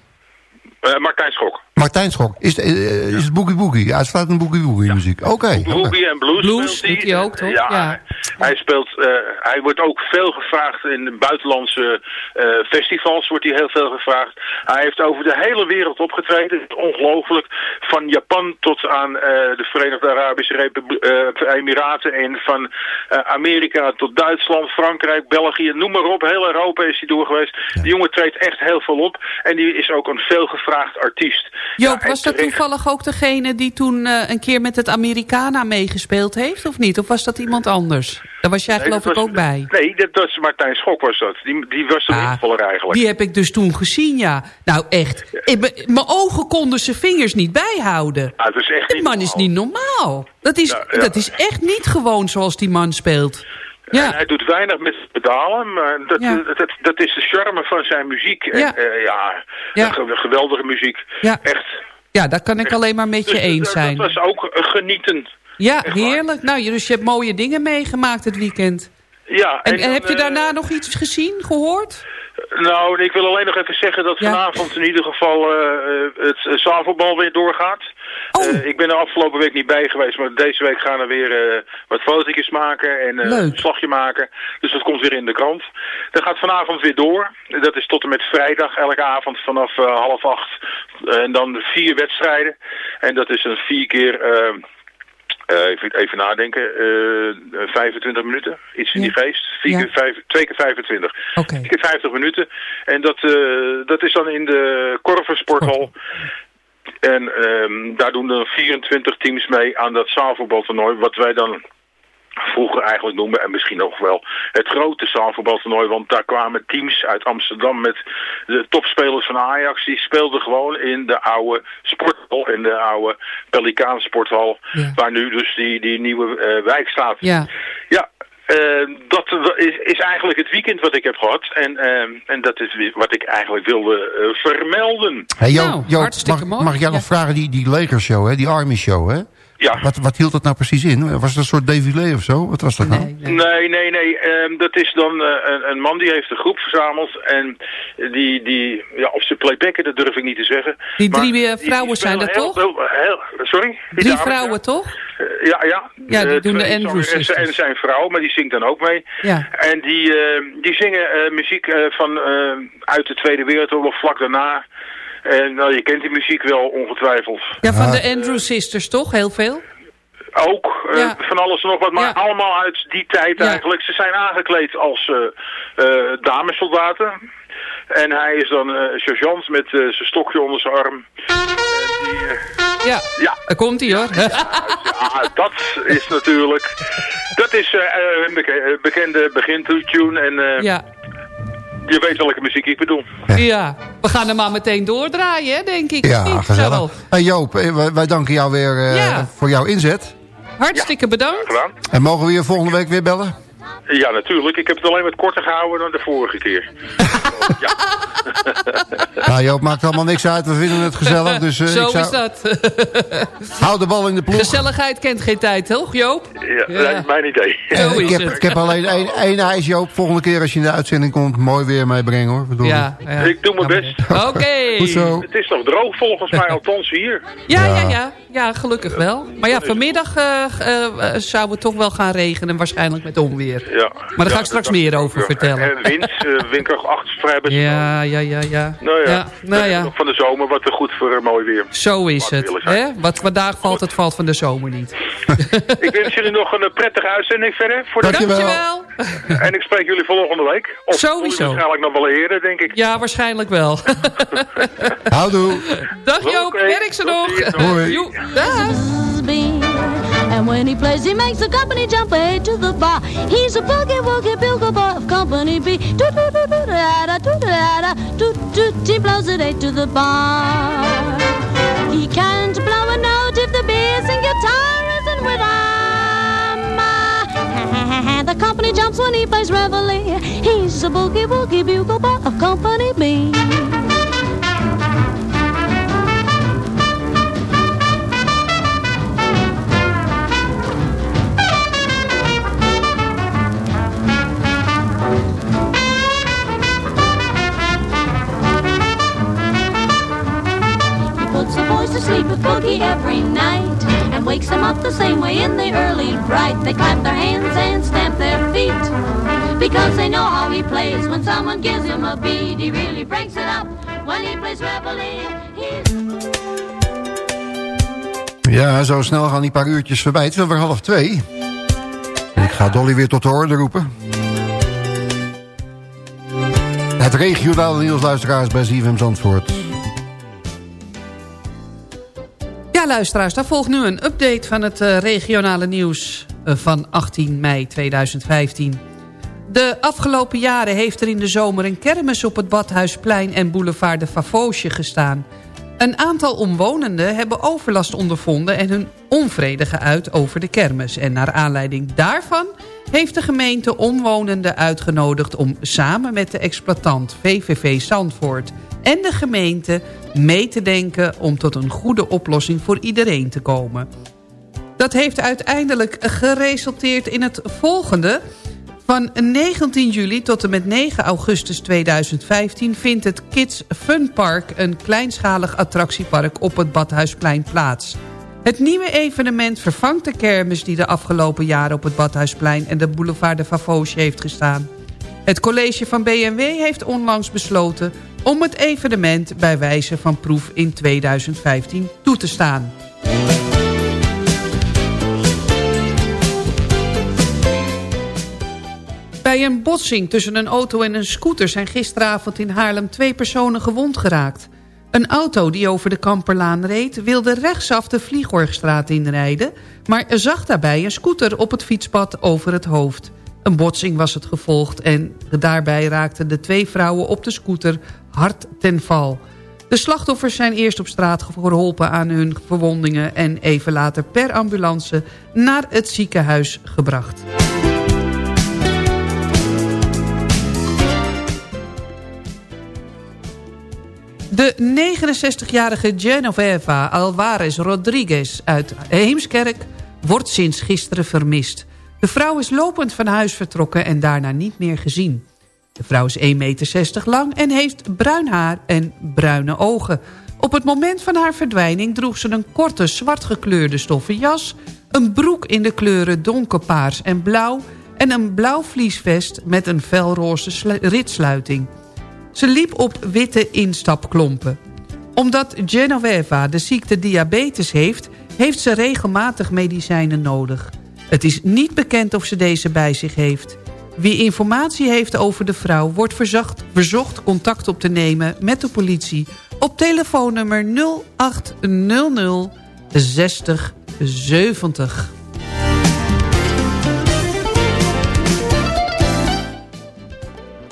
[SPEAKER 8] Eh, Martijn Schok.
[SPEAKER 6] Martijn Schok. Is, het, eh, is het Boogie Boogie? Uitsluitend Boogie Boogie muziek. Oké.
[SPEAKER 8] Boogie en blues,
[SPEAKER 7] Blues
[SPEAKER 8] speelt
[SPEAKER 7] doet hij ook, toch?
[SPEAKER 8] Ja,
[SPEAKER 7] Ja.
[SPEAKER 8] hij speelt, eh, hij wordt ook veel gevraagd in buitenlandse eh, festivals wordt hij heel veel gevraagd. Hij heeft over de hele wereld opgetreden, ongelooflijk. Van Japan tot aan eh, de Verenigde Arabische Emiraten en van eh, Amerika tot Duitsland, Frankrijk, België, noem maar op. Heel Europa is hij door geweest. Die jongen treedt echt heel veel op en die is ook een veelgevraagd artiest.
[SPEAKER 7] Joop,
[SPEAKER 8] Ja,
[SPEAKER 7] was dat toevallig ook degene die toen eh, een keer met het Americana meegespeeld heeft, of niet? Of was dat iemand anders? Daar was jij
[SPEAKER 8] Nee,
[SPEAKER 7] geloof ik
[SPEAKER 8] was-
[SPEAKER 7] ook bij.
[SPEAKER 8] Nee, dat was Martijn Schok was dat. Die, die was de
[SPEAKER 7] Ah,
[SPEAKER 8] invaller eigenlijk.
[SPEAKER 7] Die heb ik dus toen gezien, ja. Nou, echt. Mijn ogen konden zijn vingers niet bijhouden.
[SPEAKER 8] Ah, is echt
[SPEAKER 7] Die
[SPEAKER 8] niet
[SPEAKER 7] man is niet normaal. Dat is,
[SPEAKER 8] Ja, ja.
[SPEAKER 7] dat is echt niet gewoon zoals die man speelt.
[SPEAKER 8] En
[SPEAKER 7] Ja,
[SPEAKER 8] hij doet weinig met pedalen, maar dat,
[SPEAKER 7] Ja.
[SPEAKER 8] dat, dat, dat is de charme van zijn muziek. En,
[SPEAKER 7] Ja.
[SPEAKER 8] eh, ja, geweldige muziek.
[SPEAKER 7] Ja.
[SPEAKER 8] Echt.
[SPEAKER 7] ja daar kan ik alleen maar met je
[SPEAKER 8] Dus
[SPEAKER 7] eens
[SPEAKER 8] dat-
[SPEAKER 7] zijn.
[SPEAKER 8] Dat was ook eh, genieten.
[SPEAKER 7] Ja,
[SPEAKER 8] Echt waar.
[SPEAKER 7] heerlijk. Nou, je- dus je hebt mooie dingen meegemaakt het weekend.
[SPEAKER 8] Ja,
[SPEAKER 7] En, en
[SPEAKER 8] dan,
[SPEAKER 7] heb je
[SPEAKER 8] eh,
[SPEAKER 7] daarna nog iets gezien, gehoord?
[SPEAKER 8] Nou, ik wil alleen nog even zeggen dat vanavond in ieder geval eh, eh, het uh, zaalvoetbal weer doorgaat.
[SPEAKER 7] Oh.
[SPEAKER 8] Eh, ik ben er afgelopen week niet bij geweest, maar deze week gaan we weer eh, wat fotootjes maken en eh, een slagje maken. Dus dat komt weer in de krant. Dat gaat vanavond weer door. Dat is tot en met vrijdag, elke avond vanaf half acht. en dan vier wedstrijden. En dat is een vier keer... eh, eh, even, even nadenken, eh 25 minuten, iets in
[SPEAKER 7] Ja.
[SPEAKER 8] die geest. Vier
[SPEAKER 7] Ja.
[SPEAKER 8] keer vijf, twee keer 25.
[SPEAKER 7] Oké.
[SPEAKER 8] Vier keer 50 minuten. En dat, dat is dan in de Korversporthal. En ehm, daar doen dan 24 teams mee aan dat zaalvoetbaltoernooi. Wat wij dan vroeger eigenlijk noemen, en misschien nog wel het grote zaalvoetbaltoernooi. Want daar kwamen teams uit Amsterdam met de topspelers van Ajax. Die speelden gewoon in de oude sporthal, in de oude Pelikaan sporthal.
[SPEAKER 7] Ja.
[SPEAKER 8] Waar nu dus die, die nieuwe eh, wijk staat.
[SPEAKER 7] Ja.
[SPEAKER 8] Ja, eh, dat is, is eigenlijk het weekend wat ik heb gehad. En, eh, en dat is weer wat ik eigenlijk wilde eh, vermelden.
[SPEAKER 6] Hey, Joop,
[SPEAKER 7] Nou,
[SPEAKER 6] Joop,
[SPEAKER 7] hartstikke
[SPEAKER 6] mag,
[SPEAKER 7] mooi.
[SPEAKER 6] mag ik jou
[SPEAKER 7] Ja.
[SPEAKER 6] nog vragen, die, die legershow, hè, die army show, hè?
[SPEAKER 8] Ja.
[SPEAKER 6] Wat, wat hield dat nou precies in? Was het een soort défilé of zo? Wat was dat nou?
[SPEAKER 7] Nee, nee.
[SPEAKER 8] Nee, nee, nee. ehm, dat is dan eh, een, een man die heeft een groep verzameld. En die, die ja, of ze playbacken, dat durf ik niet te zeggen.
[SPEAKER 7] Die
[SPEAKER 8] Maar
[SPEAKER 7] drie, eh,
[SPEAKER 8] die-
[SPEAKER 7] vrouwen
[SPEAKER 8] die
[SPEAKER 7] zijn er
[SPEAKER 8] heel-
[SPEAKER 7] toch?
[SPEAKER 8] heel- heel- sorry? Die
[SPEAKER 7] Drie
[SPEAKER 8] dames,
[SPEAKER 7] vrouwen,
[SPEAKER 8] ja.
[SPEAKER 7] toch?
[SPEAKER 8] Eh, ja, ja.
[SPEAKER 7] Ja, die
[SPEAKER 8] Eh,
[SPEAKER 7] doen de Andrews.
[SPEAKER 8] En zijn vrouw, maar die zingt dan ook mee.
[SPEAKER 7] Ja.
[SPEAKER 8] En die, eh, die zingen eh, muziek eh, van eh, uit de Tweede Wereldoorlog vlak daarna. En nou, je kent die muziek wel ongetwijfeld.
[SPEAKER 7] Ja, van de Andrew Sisters, toch? Heel veel?
[SPEAKER 8] Ook, eh, van alles en nog wat, maar
[SPEAKER 7] Ja.
[SPEAKER 8] allemaal uit die tijd
[SPEAKER 7] Ja.
[SPEAKER 8] eigenlijk. Ze zijn aangekleed als eh eh, damesoldaten. En hij is dan eh sergeant met eh, zijn stokje onder zijn arm. Die,
[SPEAKER 7] Ja.
[SPEAKER 8] ja,
[SPEAKER 7] Daar komt hij hoor.
[SPEAKER 8] ja, dat is natuurlijk... Dat is eh, eh, een beke- bekende begintune en eh,
[SPEAKER 7] Ja.
[SPEAKER 8] Je weet welke muziek ik bedoel.
[SPEAKER 7] ja. We gaan hem maar meteen doordraaien, hè, denk ik.
[SPEAKER 6] Ja,
[SPEAKER 7] niet,
[SPEAKER 6] gezellig. Hey Joop, eh, wij, wij danken jou weer eh,
[SPEAKER 7] Ja.
[SPEAKER 6] voor jouw inzet.
[SPEAKER 7] Hartstikke bedankt.
[SPEAKER 6] En mogen we je volgende week weer bellen?
[SPEAKER 8] Ja, natuurlijk. Ik heb het alleen wat korter gehouden dan de vorige keer.
[SPEAKER 6] Nou Joop, maakt allemaal niks uit. We vinden het gezellig. Dus eh,
[SPEAKER 7] Zo
[SPEAKER 6] ik zou...
[SPEAKER 7] is dat.
[SPEAKER 6] Hou de bal in de ploeg.
[SPEAKER 7] Gezelligheid kent geen tijd, toch Joop?
[SPEAKER 8] Ja,
[SPEAKER 7] Ja.
[SPEAKER 8] dat is mijn idee.
[SPEAKER 7] Zo
[SPEAKER 6] ik,
[SPEAKER 7] is
[SPEAKER 6] heb,
[SPEAKER 7] het.
[SPEAKER 6] ik heb alleen één, één ijs, Joop. Volgende keer als je in de uitzending komt, mooi weer meebrengen hoor. Bedoel
[SPEAKER 7] Ja, ja.
[SPEAKER 8] Ik doe mijn best.
[SPEAKER 7] Oké.
[SPEAKER 6] Goed zo.
[SPEAKER 8] Het is nog droog volgens mij, althans hier.
[SPEAKER 7] Ja, ja, ja. Ja, gelukkig wel. Maar ja, vanmiddag eh, zou het toch wel gaan regenen. Waarschijnlijk met onweer.
[SPEAKER 8] Ja.
[SPEAKER 7] Maar daar ga ik straks meer over vertellen.
[SPEAKER 8] En wind, uh, windkracht 8 vrij best.
[SPEAKER 7] Ja, ja, ja, ja.
[SPEAKER 8] Nou ja,
[SPEAKER 7] Ja, nou ja.
[SPEAKER 8] van de zomer wat te goed voor mooi weer.
[SPEAKER 7] Zo is het. Hè? Wat vandaag valt, het valt van de zomer niet.
[SPEAKER 8] ik wens jullie nog een prettige uitzending verder. Voor de
[SPEAKER 7] Dankjewel.
[SPEAKER 8] En ik spreek jullie volgende week. Of
[SPEAKER 7] Sowieso.
[SPEAKER 8] waarschijnlijk nog wel eerder, denk ik.
[SPEAKER 7] Ja, waarschijnlijk wel.
[SPEAKER 6] Houdoe.
[SPEAKER 7] Dag Joop,
[SPEAKER 8] Oké.
[SPEAKER 7] werk ze nog.
[SPEAKER 6] Hoi.
[SPEAKER 7] Dag.
[SPEAKER 9] And when he plays, he makes the company jump ahead to the bar. He's a boogie woogie bugle boy of Company B. Do do do do da da do da da toot toot, he blows it eight to the bar. He can't blow a note if the bass and guitar isn't with him. The company jumps when he plays reveille. He's a boogie woogie bugle boy of Company B. with boogie every night and wakes them up the same way in the early bright. They clap their hands and stamp their feet because they know how he plays. When someone gives him a beat, he really breaks it up. When he plays reveille, he's
[SPEAKER 6] Ja, zo snel gaan die paar uurtjes voorbij. Het is alweer half twee. En ik ga Dolly weer tot de orde roepen. Het regionale nieuwsluisteraars bij ZFM Zandvoort.
[SPEAKER 7] Luisteraars, daar volgt nu een update van het eh, regionale nieuws eh, van 18 mei 2015. De afgelopen jaren heeft er in de zomer een kermis op het Badhuisplein en boulevard de Favosje gestaan. Een aantal omwonenden hebben overlast ondervonden en hun onvrede geuit over de kermis. En naar aanleiding daarvan heeft de gemeente omwonenden uitgenodigd om samen met de exploitant VVV Zandvoort en de gemeente mee te denken om tot een goede oplossing voor iedereen te komen. Dat heeft uiteindelijk geresulteerd in het volgende. Van 19 juli tot en met 9 augustus 2015 vindt het Kids Fun Park... een kleinschalig attractiepark op het Badhuisplein plaats. Het nieuwe evenement vervangt de kermis die de afgelopen jaren... op het Badhuisplein en de boulevard de Favosje heeft gestaan. Het college van BMW heeft onlangs besloten... om het evenement bij wijze van proef in 2015 toe te staan. Bij een botsing tussen een auto en een scooter... zijn gisteravond in Haarlem twee personen gewond geraakt. Een auto die over de Kamperlaan reed... wilde rechtsaf de Vliegorgstraat inrijden... maar zag daarbij een scooter op het fietspad over het hoofd. Een botsing was het gevolgd en daarbij raakten de twee vrouwen op de scooter hard ten val. De slachtoffers zijn eerst op straat geholpen aan hun verwondingen... en even later per ambulance naar het ziekenhuis gebracht. De 69-jarige Genoveva Alvarez Rodriguez uit Heemskerk wordt sinds gisteren vermist. De vrouw is lopend van huis vertrokken en daarna niet meer gezien. De vrouw is 1,60 meter lang en heeft bruin haar en bruine ogen. Op het moment van haar verdwijning droeg ze een korte zwart gekleurde stoffen jas... een broek in de kleuren donkerpaars en blauw... en een blauw vliesvest met een felroze ritsluiting... Ze liep op witte instapklompen. Omdat Genoveva de ziekte diabetes heeft... heeft ze regelmatig medicijnen nodig. Het is niet bekend of ze deze bij zich heeft. Wie informatie heeft over de vrouw... wordt verzocht, contact op te nemen met de politie... op telefoonnummer 0800 60 70.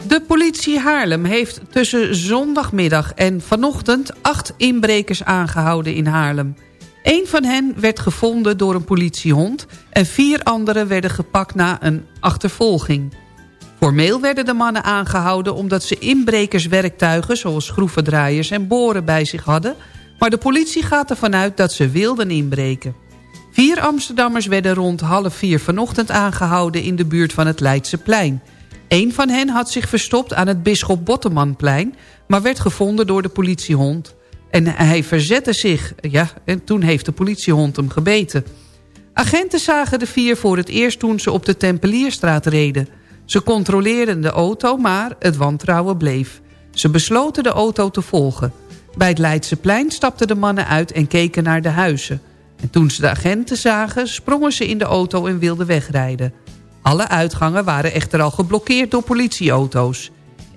[SPEAKER 7] De politie Haarlem heeft tussen zondagmiddag en vanochtend... acht inbrekers aangehouden in Haarlem. Eén van hen werd gevonden door een politiehond... en vier anderen werden gepakt na een achtervolging. Formeel werden de mannen aangehouden omdat ze inbrekerswerktuigen... zoals schroevendraaiers en boren bij zich hadden... maar de politie gaat ervan uit dat ze wilden inbreken. Vier Amsterdammers werden rond half vier vanochtend aangehouden... in de buurt van het Leidseplein... Een van hen had zich verstopt aan het Bisschop Bottemanplein... maar werd gevonden door de politiehond. En hij verzette zich, ja, en toen heeft de politiehond hem gebeten. Agenten zagen de vier voor het eerst toen ze op de Tempelierstraat reden. Ze controleerden de auto, maar het wantrouwen bleef. Ze besloten de auto te volgen. Bij het Leidseplein stapten de mannen uit en keken naar de huizen. En toen ze de agenten zagen, sprongen ze in de auto en wilden wegrijden. Alle uitgangen waren echter al geblokkeerd door politieauto's.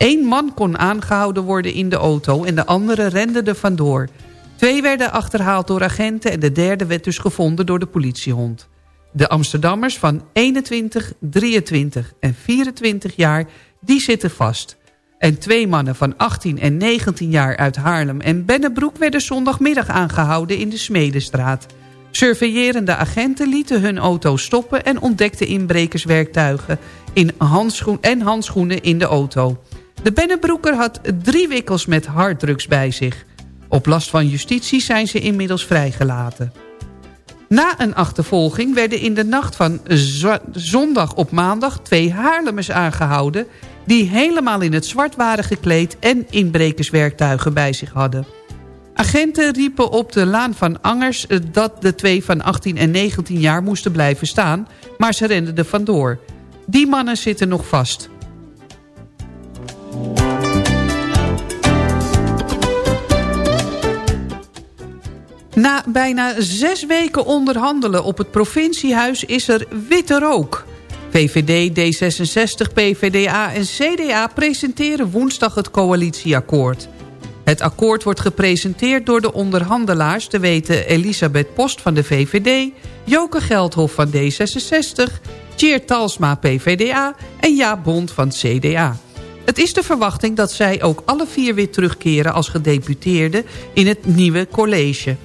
[SPEAKER 7] Eén man kon aangehouden worden in de auto en de andere renden er vandoor. Twee werden achterhaald door agenten en de derde werd dus gevonden door de politiehond. De Amsterdammers van 21, 23 en 24 jaar, die zitten vast. En twee mannen van 18 en 19 jaar uit Haarlem en Bennebroek... werden zondagmiddag aangehouden in de Smedestraat. Surveillerende agenten lieten hun auto stoppen... en ontdekten inbrekerswerktuigen in handschoen en handschoenen in de auto. De Bennebroeker had drie wikkels met harddrugs bij zich. Op last van justitie zijn ze inmiddels vrijgelaten. Na een achtervolging werden in de nacht van zondag op maandag... twee Haarlemmers aangehouden die helemaal in het zwart waren gekleed... en inbrekerswerktuigen bij zich hadden. Agenten riepen op de laan van Angers eh, dat de twee van 18 en 19 jaar moesten blijven staan... maar ze renden er vandoor. Die mannen zitten nog vast. Na bijna zes weken onderhandelen op het provinciehuis is er witte rook. VVD, D66, PVDA en CDA presenteren woensdag het coalitieakkoord. Het akkoord wordt gepresenteerd door de onderhandelaars... te weten Elisabeth Post van de VVD, Joke Geldhof van D66... Tjeer Talsma PVDA en Jaap Bond van CDA. Het is de verwachting dat zij ook alle vier weer terugkeren als gedeputeerden in het nieuwe college.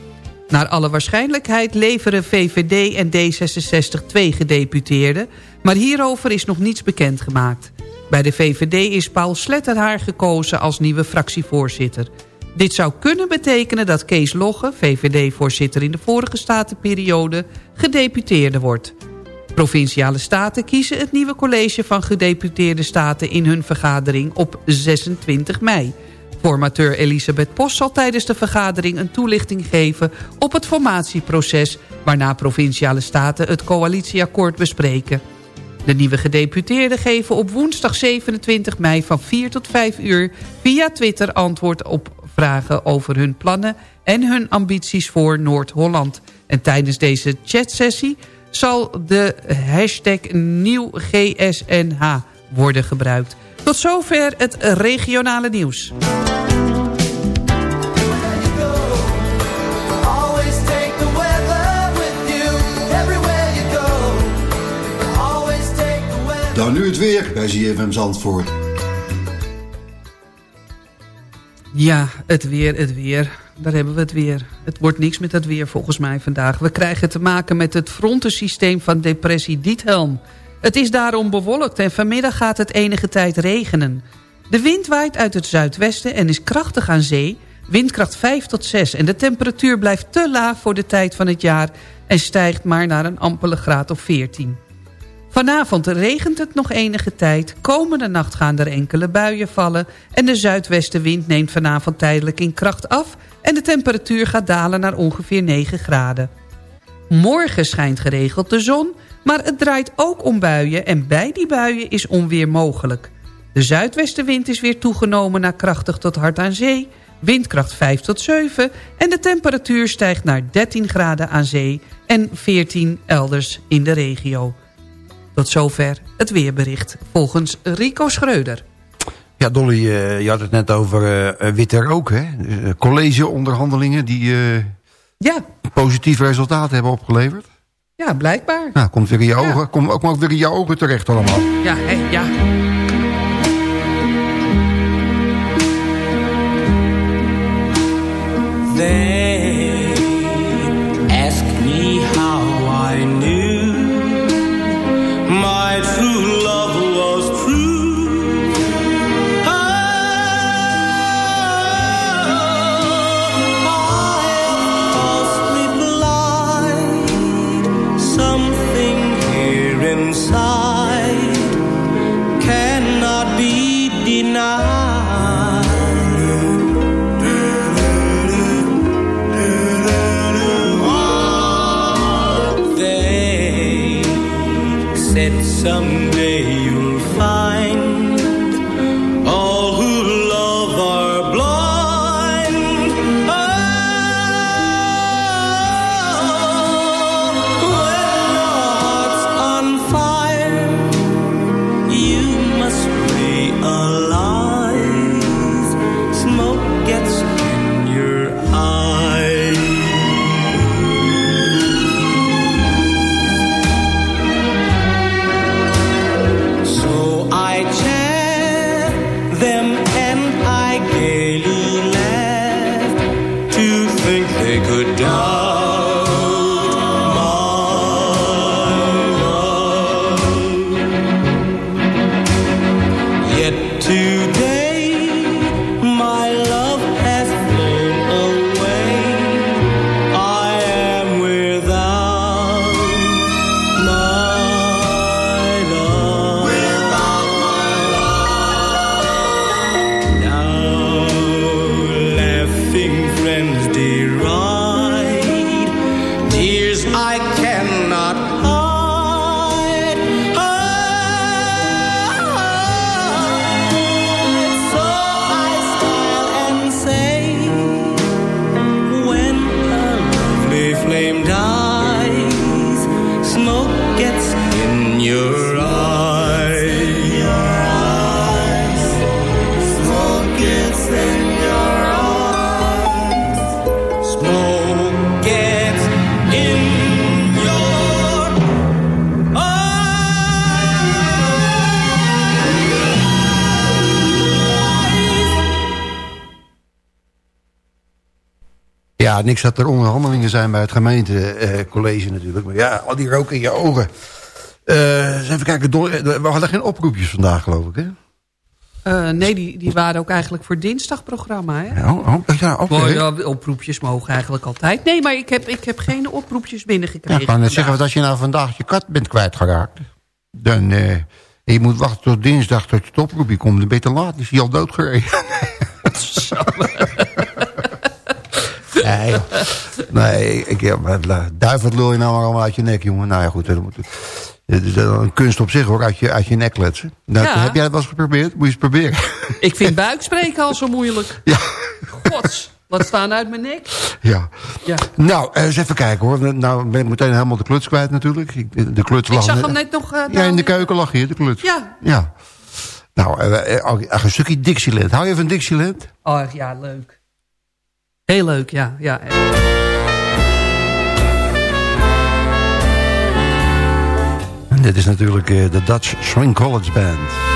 [SPEAKER 7] Naar alle waarschijnlijkheid leveren VVD en D66 twee gedeputeerden... maar hierover is nog niets bekendgemaakt. Bij de VVD is Paul Sletterhaar gekozen als nieuwe fractievoorzitter. Dit zou kunnen betekenen dat Kees Logge, VVD-voorzitter in de vorige statenperiode, gedeputeerde wordt. Provinciale staten kiezen het nieuwe college van gedeputeerde staten in hun vergadering op 26 mei... Formateur Elisabeth Post zal tijdens de vergadering een toelichting geven op het formatieproces... waarna provinciale staten het coalitieakkoord bespreken. De nieuwe gedeputeerden geven op woensdag 27 mei van 4 tot 5 uur... via Twitter antwoord op vragen over hun plannen en hun ambities voor Noord-Holland. En tijdens deze chatsessie zal de hashtag NieuwGSNH worden gebruikt. Tot zover het regionale nieuws.
[SPEAKER 5] Dan nu het weer bij ZFM Zandvoort.
[SPEAKER 7] Ja, het weer, het weer. Daar hebben we het weer. Het wordt niks met het weer volgens mij vandaag. We krijgen te maken met het frontensysteem van depressie Diethelm. Het is daarom bewolkt en vanmiddag gaat het enige tijd regenen. De wind waait uit het zuidwesten en is krachtig aan zee, windkracht 5 tot 6... en de temperatuur blijft te laag voor de tijd van het jaar... en stijgt maar naar een ampele graad of 14. Vanavond regent het nog enige tijd. Komende nacht gaan er enkele buien vallen... en de zuidwestenwind neemt vanavond tijdelijk in kracht af... en de temperatuur gaat dalen naar ongeveer 9 graden. Morgen schijnt geregeld de zon... maar het draait ook om buien en bij die buien is onweer mogelijk. De zuidwestenwind is weer toegenomen naar krachtig tot hard aan zee... windkracht 5 tot 7 en de temperatuur stijgt naar 13 graden aan zee... en 14 elders in de regio. Tot zover het weerbericht volgens Rico Schreuder.
[SPEAKER 6] Ja, Dolly, uh, je had het net over uh, witte rook, hè? Uh, collegeonderhandelingen die
[SPEAKER 7] ja.
[SPEAKER 6] positief resultaat hebben opgeleverd.
[SPEAKER 7] Ja, blijkbaar.
[SPEAKER 6] Nou, komt weer in je ogen. Komt ook maar weer in je ogen terecht allemaal.
[SPEAKER 7] Ja, hè, ja.
[SPEAKER 10] They some
[SPEAKER 6] Ja, niks dat er onderhandelingen zijn bij het gemeentecollege natuurlijk. Maar ja, al die rook in je ogen. Eh, eens even kijken, eh, we hadden geen oproepjes vandaag geloof ik, hè?
[SPEAKER 7] Eh, nee, die, die waren ook eigenlijk voor dinsdagprogramma. Hè?
[SPEAKER 6] Ja, oh, oh, ja oké.
[SPEAKER 7] Maar ja, oproepjes mogen eigenlijk altijd. Nee, maar ik heb, ik heb geen oproepjes
[SPEAKER 6] Ja,
[SPEAKER 7] binnengekregen.
[SPEAKER 6] ik kan net zeggen, want als je nou vandaag je kat bent kwijtgeraakt... dan eh, en je moet wachten tot dinsdag tot je het oproepje komt... dan ben je te laat, is hij al doodgereden. nee, nee ik, ja, duivel lul je nou maar allemaal uit je nek, jongen. Nou ja, goed, dat moet, het is een kunst op zich hoor, uit je, uit je nek kletsen. Dat,
[SPEAKER 7] Ja.
[SPEAKER 6] Heb jij dat wel eens geprobeerd? Moet je eens proberen.
[SPEAKER 7] Ik vind buikspreken al zo moeilijk.
[SPEAKER 6] Ja.
[SPEAKER 7] Gods, wat staan uit mijn nek.
[SPEAKER 6] Ja.
[SPEAKER 7] Ja.
[SPEAKER 6] Nou, eh, eens even kijken hoor. Nou ben ik meteen helemaal de kluts kwijt natuurlijk. Ik, de kluts
[SPEAKER 7] Ik
[SPEAKER 6] lag
[SPEAKER 7] zag hem net nog... eh,
[SPEAKER 6] Ja, in de keuken lag hier, de kluts.
[SPEAKER 7] Ja.
[SPEAKER 6] Ja. Nou, eh, ook- een stukje Dixieland. Hou je van Dixieland?
[SPEAKER 7] Oh, ja, leuk. Heel leuk, ja. ja.
[SPEAKER 6] En dit is natuurlijk eh, de Dutch Swing College Band.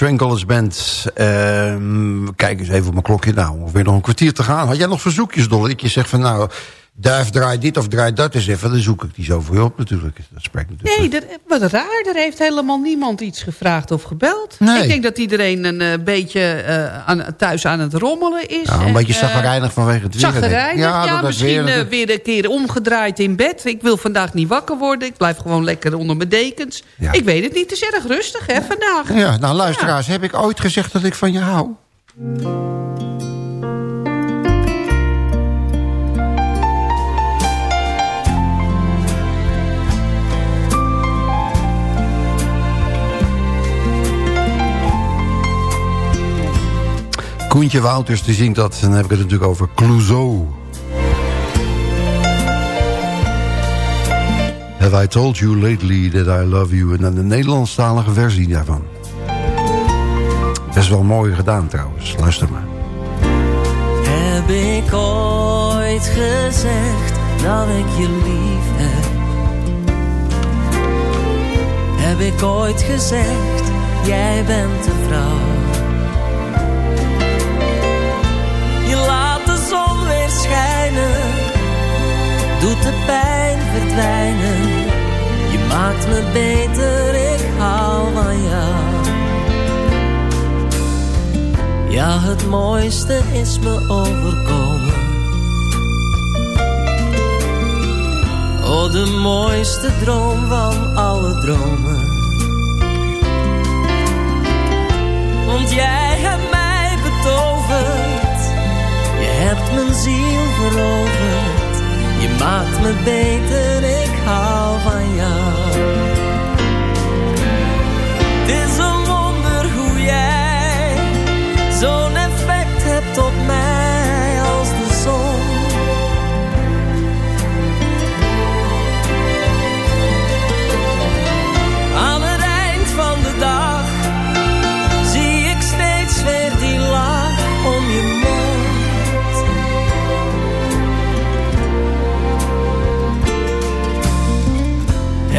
[SPEAKER 6] Winkles Band. Ehm, kijk eens even op mijn klokje. Nou, ongeveer nog een kwartier te gaan. Had jij nog verzoekjes, Dolly? Ik je zegt van nou, Duif draai dit of draai dat eens even. Dan zoek ik die zo voor je op natuurlijk. Dat spreekt natuurlijk.
[SPEAKER 7] Nee, dat, wat raar. Er heeft helemaal niemand iets gevraagd of gebeld.
[SPEAKER 6] Nee.
[SPEAKER 7] Ik denk dat iedereen een eh, beetje eh, aan, thuis aan het rommelen is.
[SPEAKER 6] Nou, een
[SPEAKER 7] En,
[SPEAKER 6] beetje
[SPEAKER 7] eh,
[SPEAKER 6] zagrijnig vanwege het weer.
[SPEAKER 7] ja,
[SPEAKER 6] dat
[SPEAKER 7] misschien
[SPEAKER 6] weer,
[SPEAKER 7] eh, weer een keer omgedraaid in bed. Ik wil vandaag niet wakker worden. Ik blijf gewoon lekker onder mijn dekens. Ik weet het niet, het is erg rustig hè, vandaag.
[SPEAKER 6] Ja, nou luisteraars, heb ik ooit gezegd dat ik van je hou? Koentje Wouters die zingt dat. En dan heb ik het natuurlijk over Clouseau. Have I told you lately that I love you? En dan de Nederlandstalige versie daarvan. Best wel mooi gedaan trouwens. Luister maar.
[SPEAKER 11] Heb ik ooit gezegd dat ik je lief heb? Heb ik ooit gezegd, jij bent de vrouw? Doet de pijn verdwijnen. Je maakt me beter, ik hou van jou. Ja, het mooiste is me overkomen. Oh, de mooiste droom van alle dromen. Want jij hebt mij betoverd. Je hebt mijn ziel veroverd. Je maakt me beter, ik hou van jou.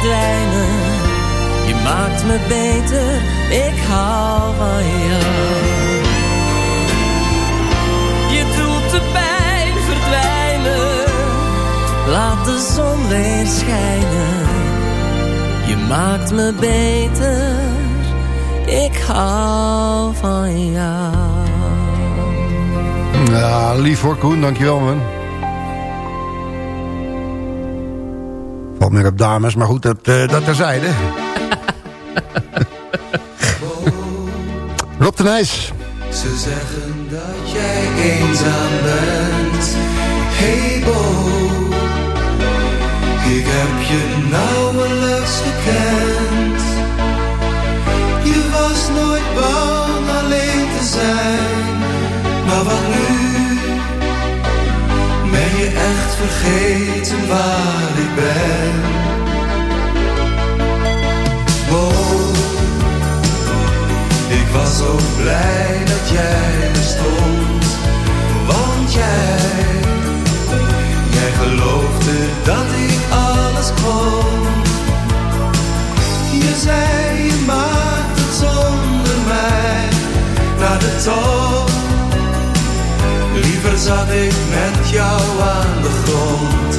[SPEAKER 11] Verdwijnen. Je maakt me beter, ik hou van jou. Je doet de pijn verdwijnen, laat de zon weer schijnen. Je maakt me beter, ik hou van jou.
[SPEAKER 6] Ja, lief hoor Koen, dankjewel man. Valt meer op dames, maar goed, dat, eh dat terzijde. Rob de Nijs.
[SPEAKER 12] Ze zeggen dat jij eenzaam bent. Hey Bo, Ik heb je nauwelijks gekend. Je was nooit bang alleen te zijn. Maar wat nu? Ben je echt vergeten waar geloofde dat ik alles kon. Je zei je maakt het zonder mij naar de top. Liever zat ik met jou aan de grond.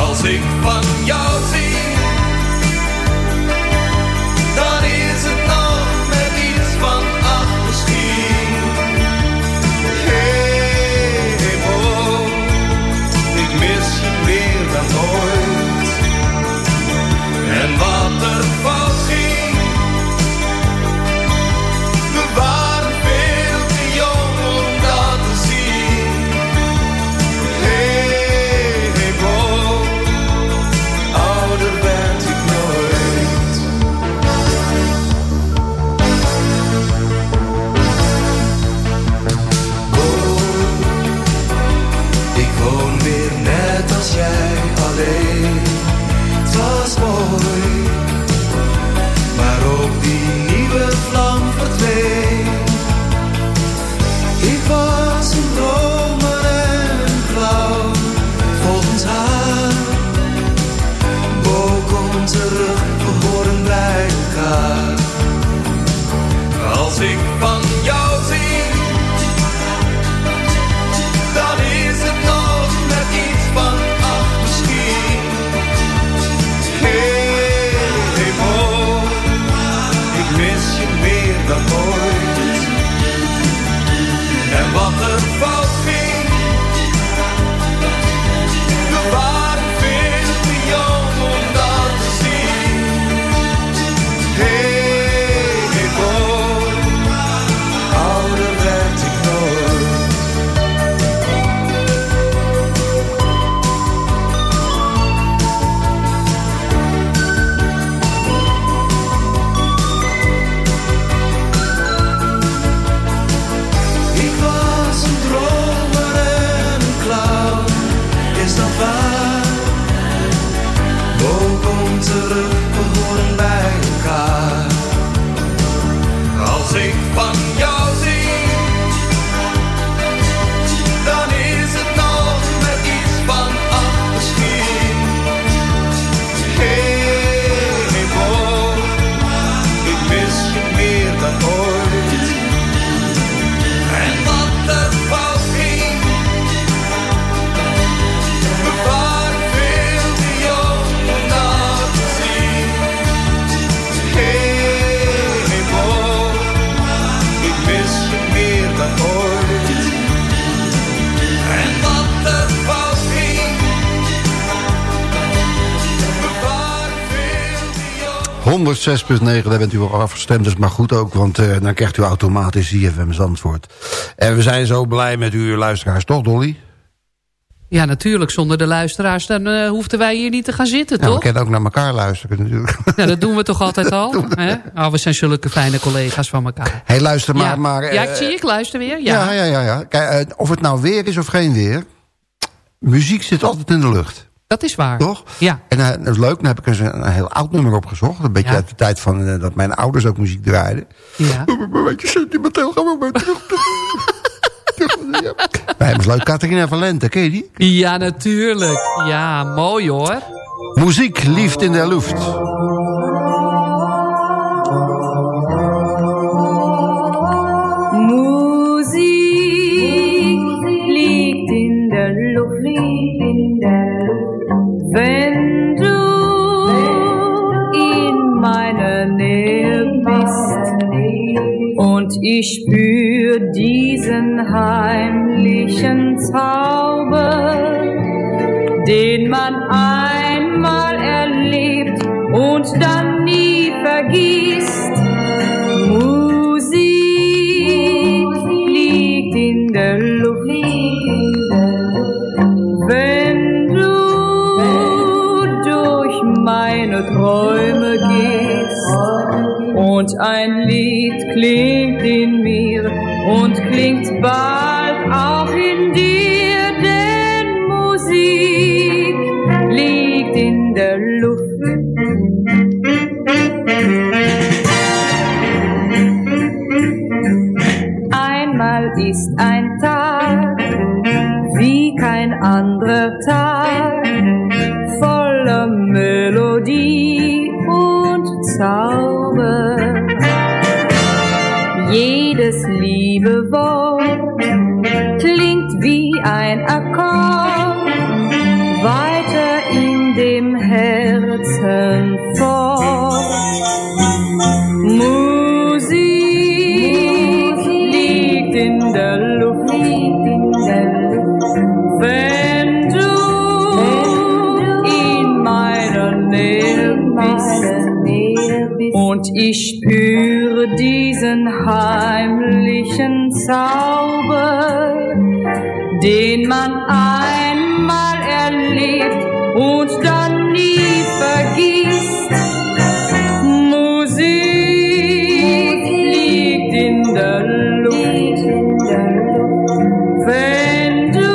[SPEAKER 12] Als ik van
[SPEAKER 6] 106.9, daar bent u wel afgestemd, dus maar goed ook, want eh, dan krijgt u automatisch IFM Zandvoort. En we zijn zo blij met u luisteraars, toch Dolly?
[SPEAKER 7] Ja, natuurlijk. Zonder de luisteraars dan eh, hoefden wij hier niet te gaan zitten,
[SPEAKER 6] Ja, we
[SPEAKER 7] toch?
[SPEAKER 6] kunnen ook naar elkaar luisteren natuurlijk.
[SPEAKER 7] Ja, dat doen we toch altijd al? hè? Oh, we zijn zulke fijne collega's van elkaar.
[SPEAKER 6] Hé, luister maar.
[SPEAKER 7] ja,
[SPEAKER 6] maar
[SPEAKER 7] ja, ik zie, ik luister weer.
[SPEAKER 6] Ja,
[SPEAKER 7] Ja,
[SPEAKER 6] ja, ja. ja. Kijk, eh, of het nou weer is of geen weer. Muziek zit altijd in de lucht.
[SPEAKER 7] Dat is waar.
[SPEAKER 6] Toch?
[SPEAKER 7] Ja.
[SPEAKER 6] En eh, dat is leuk, dan heb ik eens een, een heel oud nummer opgezocht. Een beetje
[SPEAKER 7] Ja.
[SPEAKER 6] uit de tijd van eh, dat mijn ouders ook muziek draaiden.
[SPEAKER 7] Ja.
[SPEAKER 6] Een beetje sentimenteel, gaan we maar terug. ja. Bij hem is leuk, Catharina van Lente, ken je die?
[SPEAKER 7] ja, natuurlijk. Ja, mooi hoor.
[SPEAKER 6] Muziek lieft in de lucht.
[SPEAKER 13] Ich spür diesen heimlichen Zauber, den man einmal erlebt und dann nie vergisst. Musik liegt in der Luft, wenn du meine Träume. Und ein Lied klingt in mir und klingt bald Wort klingt wie ein Akkord, weiter in dem Herzen fort. Musik liegt in der Luft, wenn du in meiner Nähe bist. Und ich spüre diesen heimlichen Zauber, den man einmal erlebt und dann nie vergisst. Musik liegt in der Luft, wenn du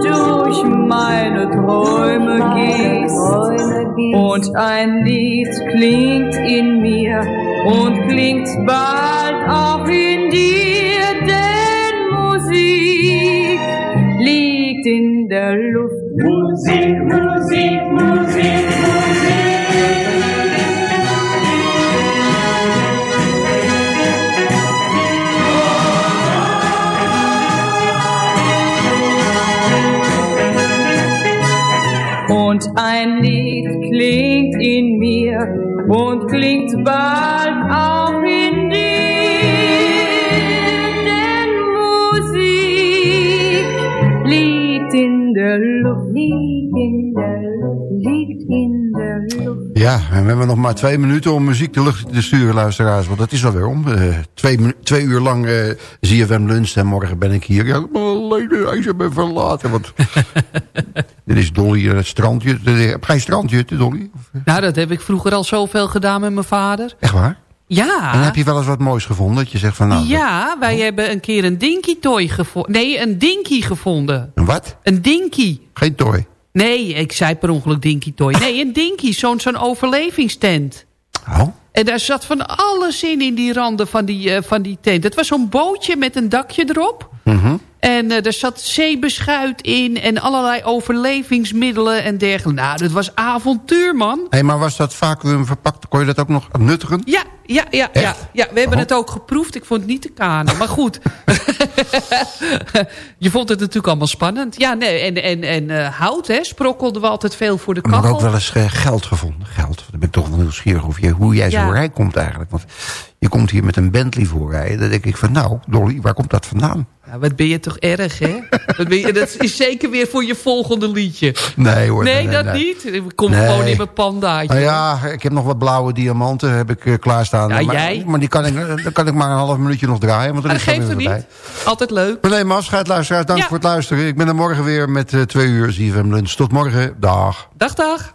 [SPEAKER 13] durch meine Träume gehst und ein Lied klingt in mir und klingt bald linked by
[SPEAKER 6] Ja, en we hebben nog maar twee minuten om muziek de lucht te sturen, luisteraars. Want dat is alweer om. Eh, twee, twee uur lang eh ZFM lunch en morgen ben ik hier. Ja, alleen me verlaten. Want dit is Dolly en het strandje. Heb jij een strandje, Dolly?
[SPEAKER 7] Nou, dat heb ik vroeger al zoveel gedaan met mijn vader.
[SPEAKER 6] Echt waar?
[SPEAKER 7] Ja.
[SPEAKER 6] En heb je wel eens wat moois gevonden? Dat je zegt van nou...
[SPEAKER 7] ja, wij hebben een keer een dinky toy gevonden. Nee, een dinky gevonden.
[SPEAKER 6] Een wat?
[SPEAKER 7] Een dinky.
[SPEAKER 6] Geen toy.
[SPEAKER 7] Nee, ik zei per ongeluk dinky toy. Nee, een dinky, zo'n zo'n overlevingstent.
[SPEAKER 6] Oh.
[SPEAKER 7] En daar zat van alles in, in die randen van die, eh, van die tent. Het was zo'n bootje met een dakje erop.
[SPEAKER 6] Mhm.
[SPEAKER 7] En eh, er zat zeebeschuit in en allerlei overlevingsmiddelen en dergelijke. Nou, dat was avontuur, man.
[SPEAKER 6] Hé, maar was dat vacuüm verpakt? Kon je dat ook nog nuttigen?
[SPEAKER 7] Ja, ja, ja, ja, ja. We hebben het ook geproefd. Ik vond het niet te kanen. Maar goed. je vond het natuurlijk allemaal spannend. Ja, nee. En, en, en eh, hout, hè, sprokkelden we altijd veel voor de
[SPEAKER 6] Maar
[SPEAKER 7] kachel.
[SPEAKER 6] ook wel eens eh, geld gevonden. Geld. Dan ben ik toch wel nieuwsgierig of je, hoe jij zo rijk komt eigenlijk. Want je komt hier met een Bentley voorrijden. Dan denk ik van nou, Dolly, waar komt dat vandaan?
[SPEAKER 7] Ja, wat ben je toch erg, hè? Ben je, dat is zeker weer voor je volgende liedje.
[SPEAKER 6] Nee hoor.
[SPEAKER 7] Nee, dat niet. Ik kom
[SPEAKER 6] Nee.
[SPEAKER 7] gewoon in mijn pandaatje.
[SPEAKER 6] Nou ja, ik heb nog wat blauwe diamanten heb ik eh, klaarstaan.
[SPEAKER 7] Ja,
[SPEAKER 6] maar,
[SPEAKER 7] jij?
[SPEAKER 6] Maar die kan ik, dan kan ik maar een half minuutje nog draaien. Want dan
[SPEAKER 7] dat
[SPEAKER 6] is het
[SPEAKER 7] geeft er niet. Altijd leuk.
[SPEAKER 6] Nee, gaat luisteren. Dank
[SPEAKER 7] Ja.
[SPEAKER 6] voor het luisteren. Ik ben er morgen weer met eh, twee uur ZFM Lunch. Tot morgen. Dag.
[SPEAKER 7] Dag, dag.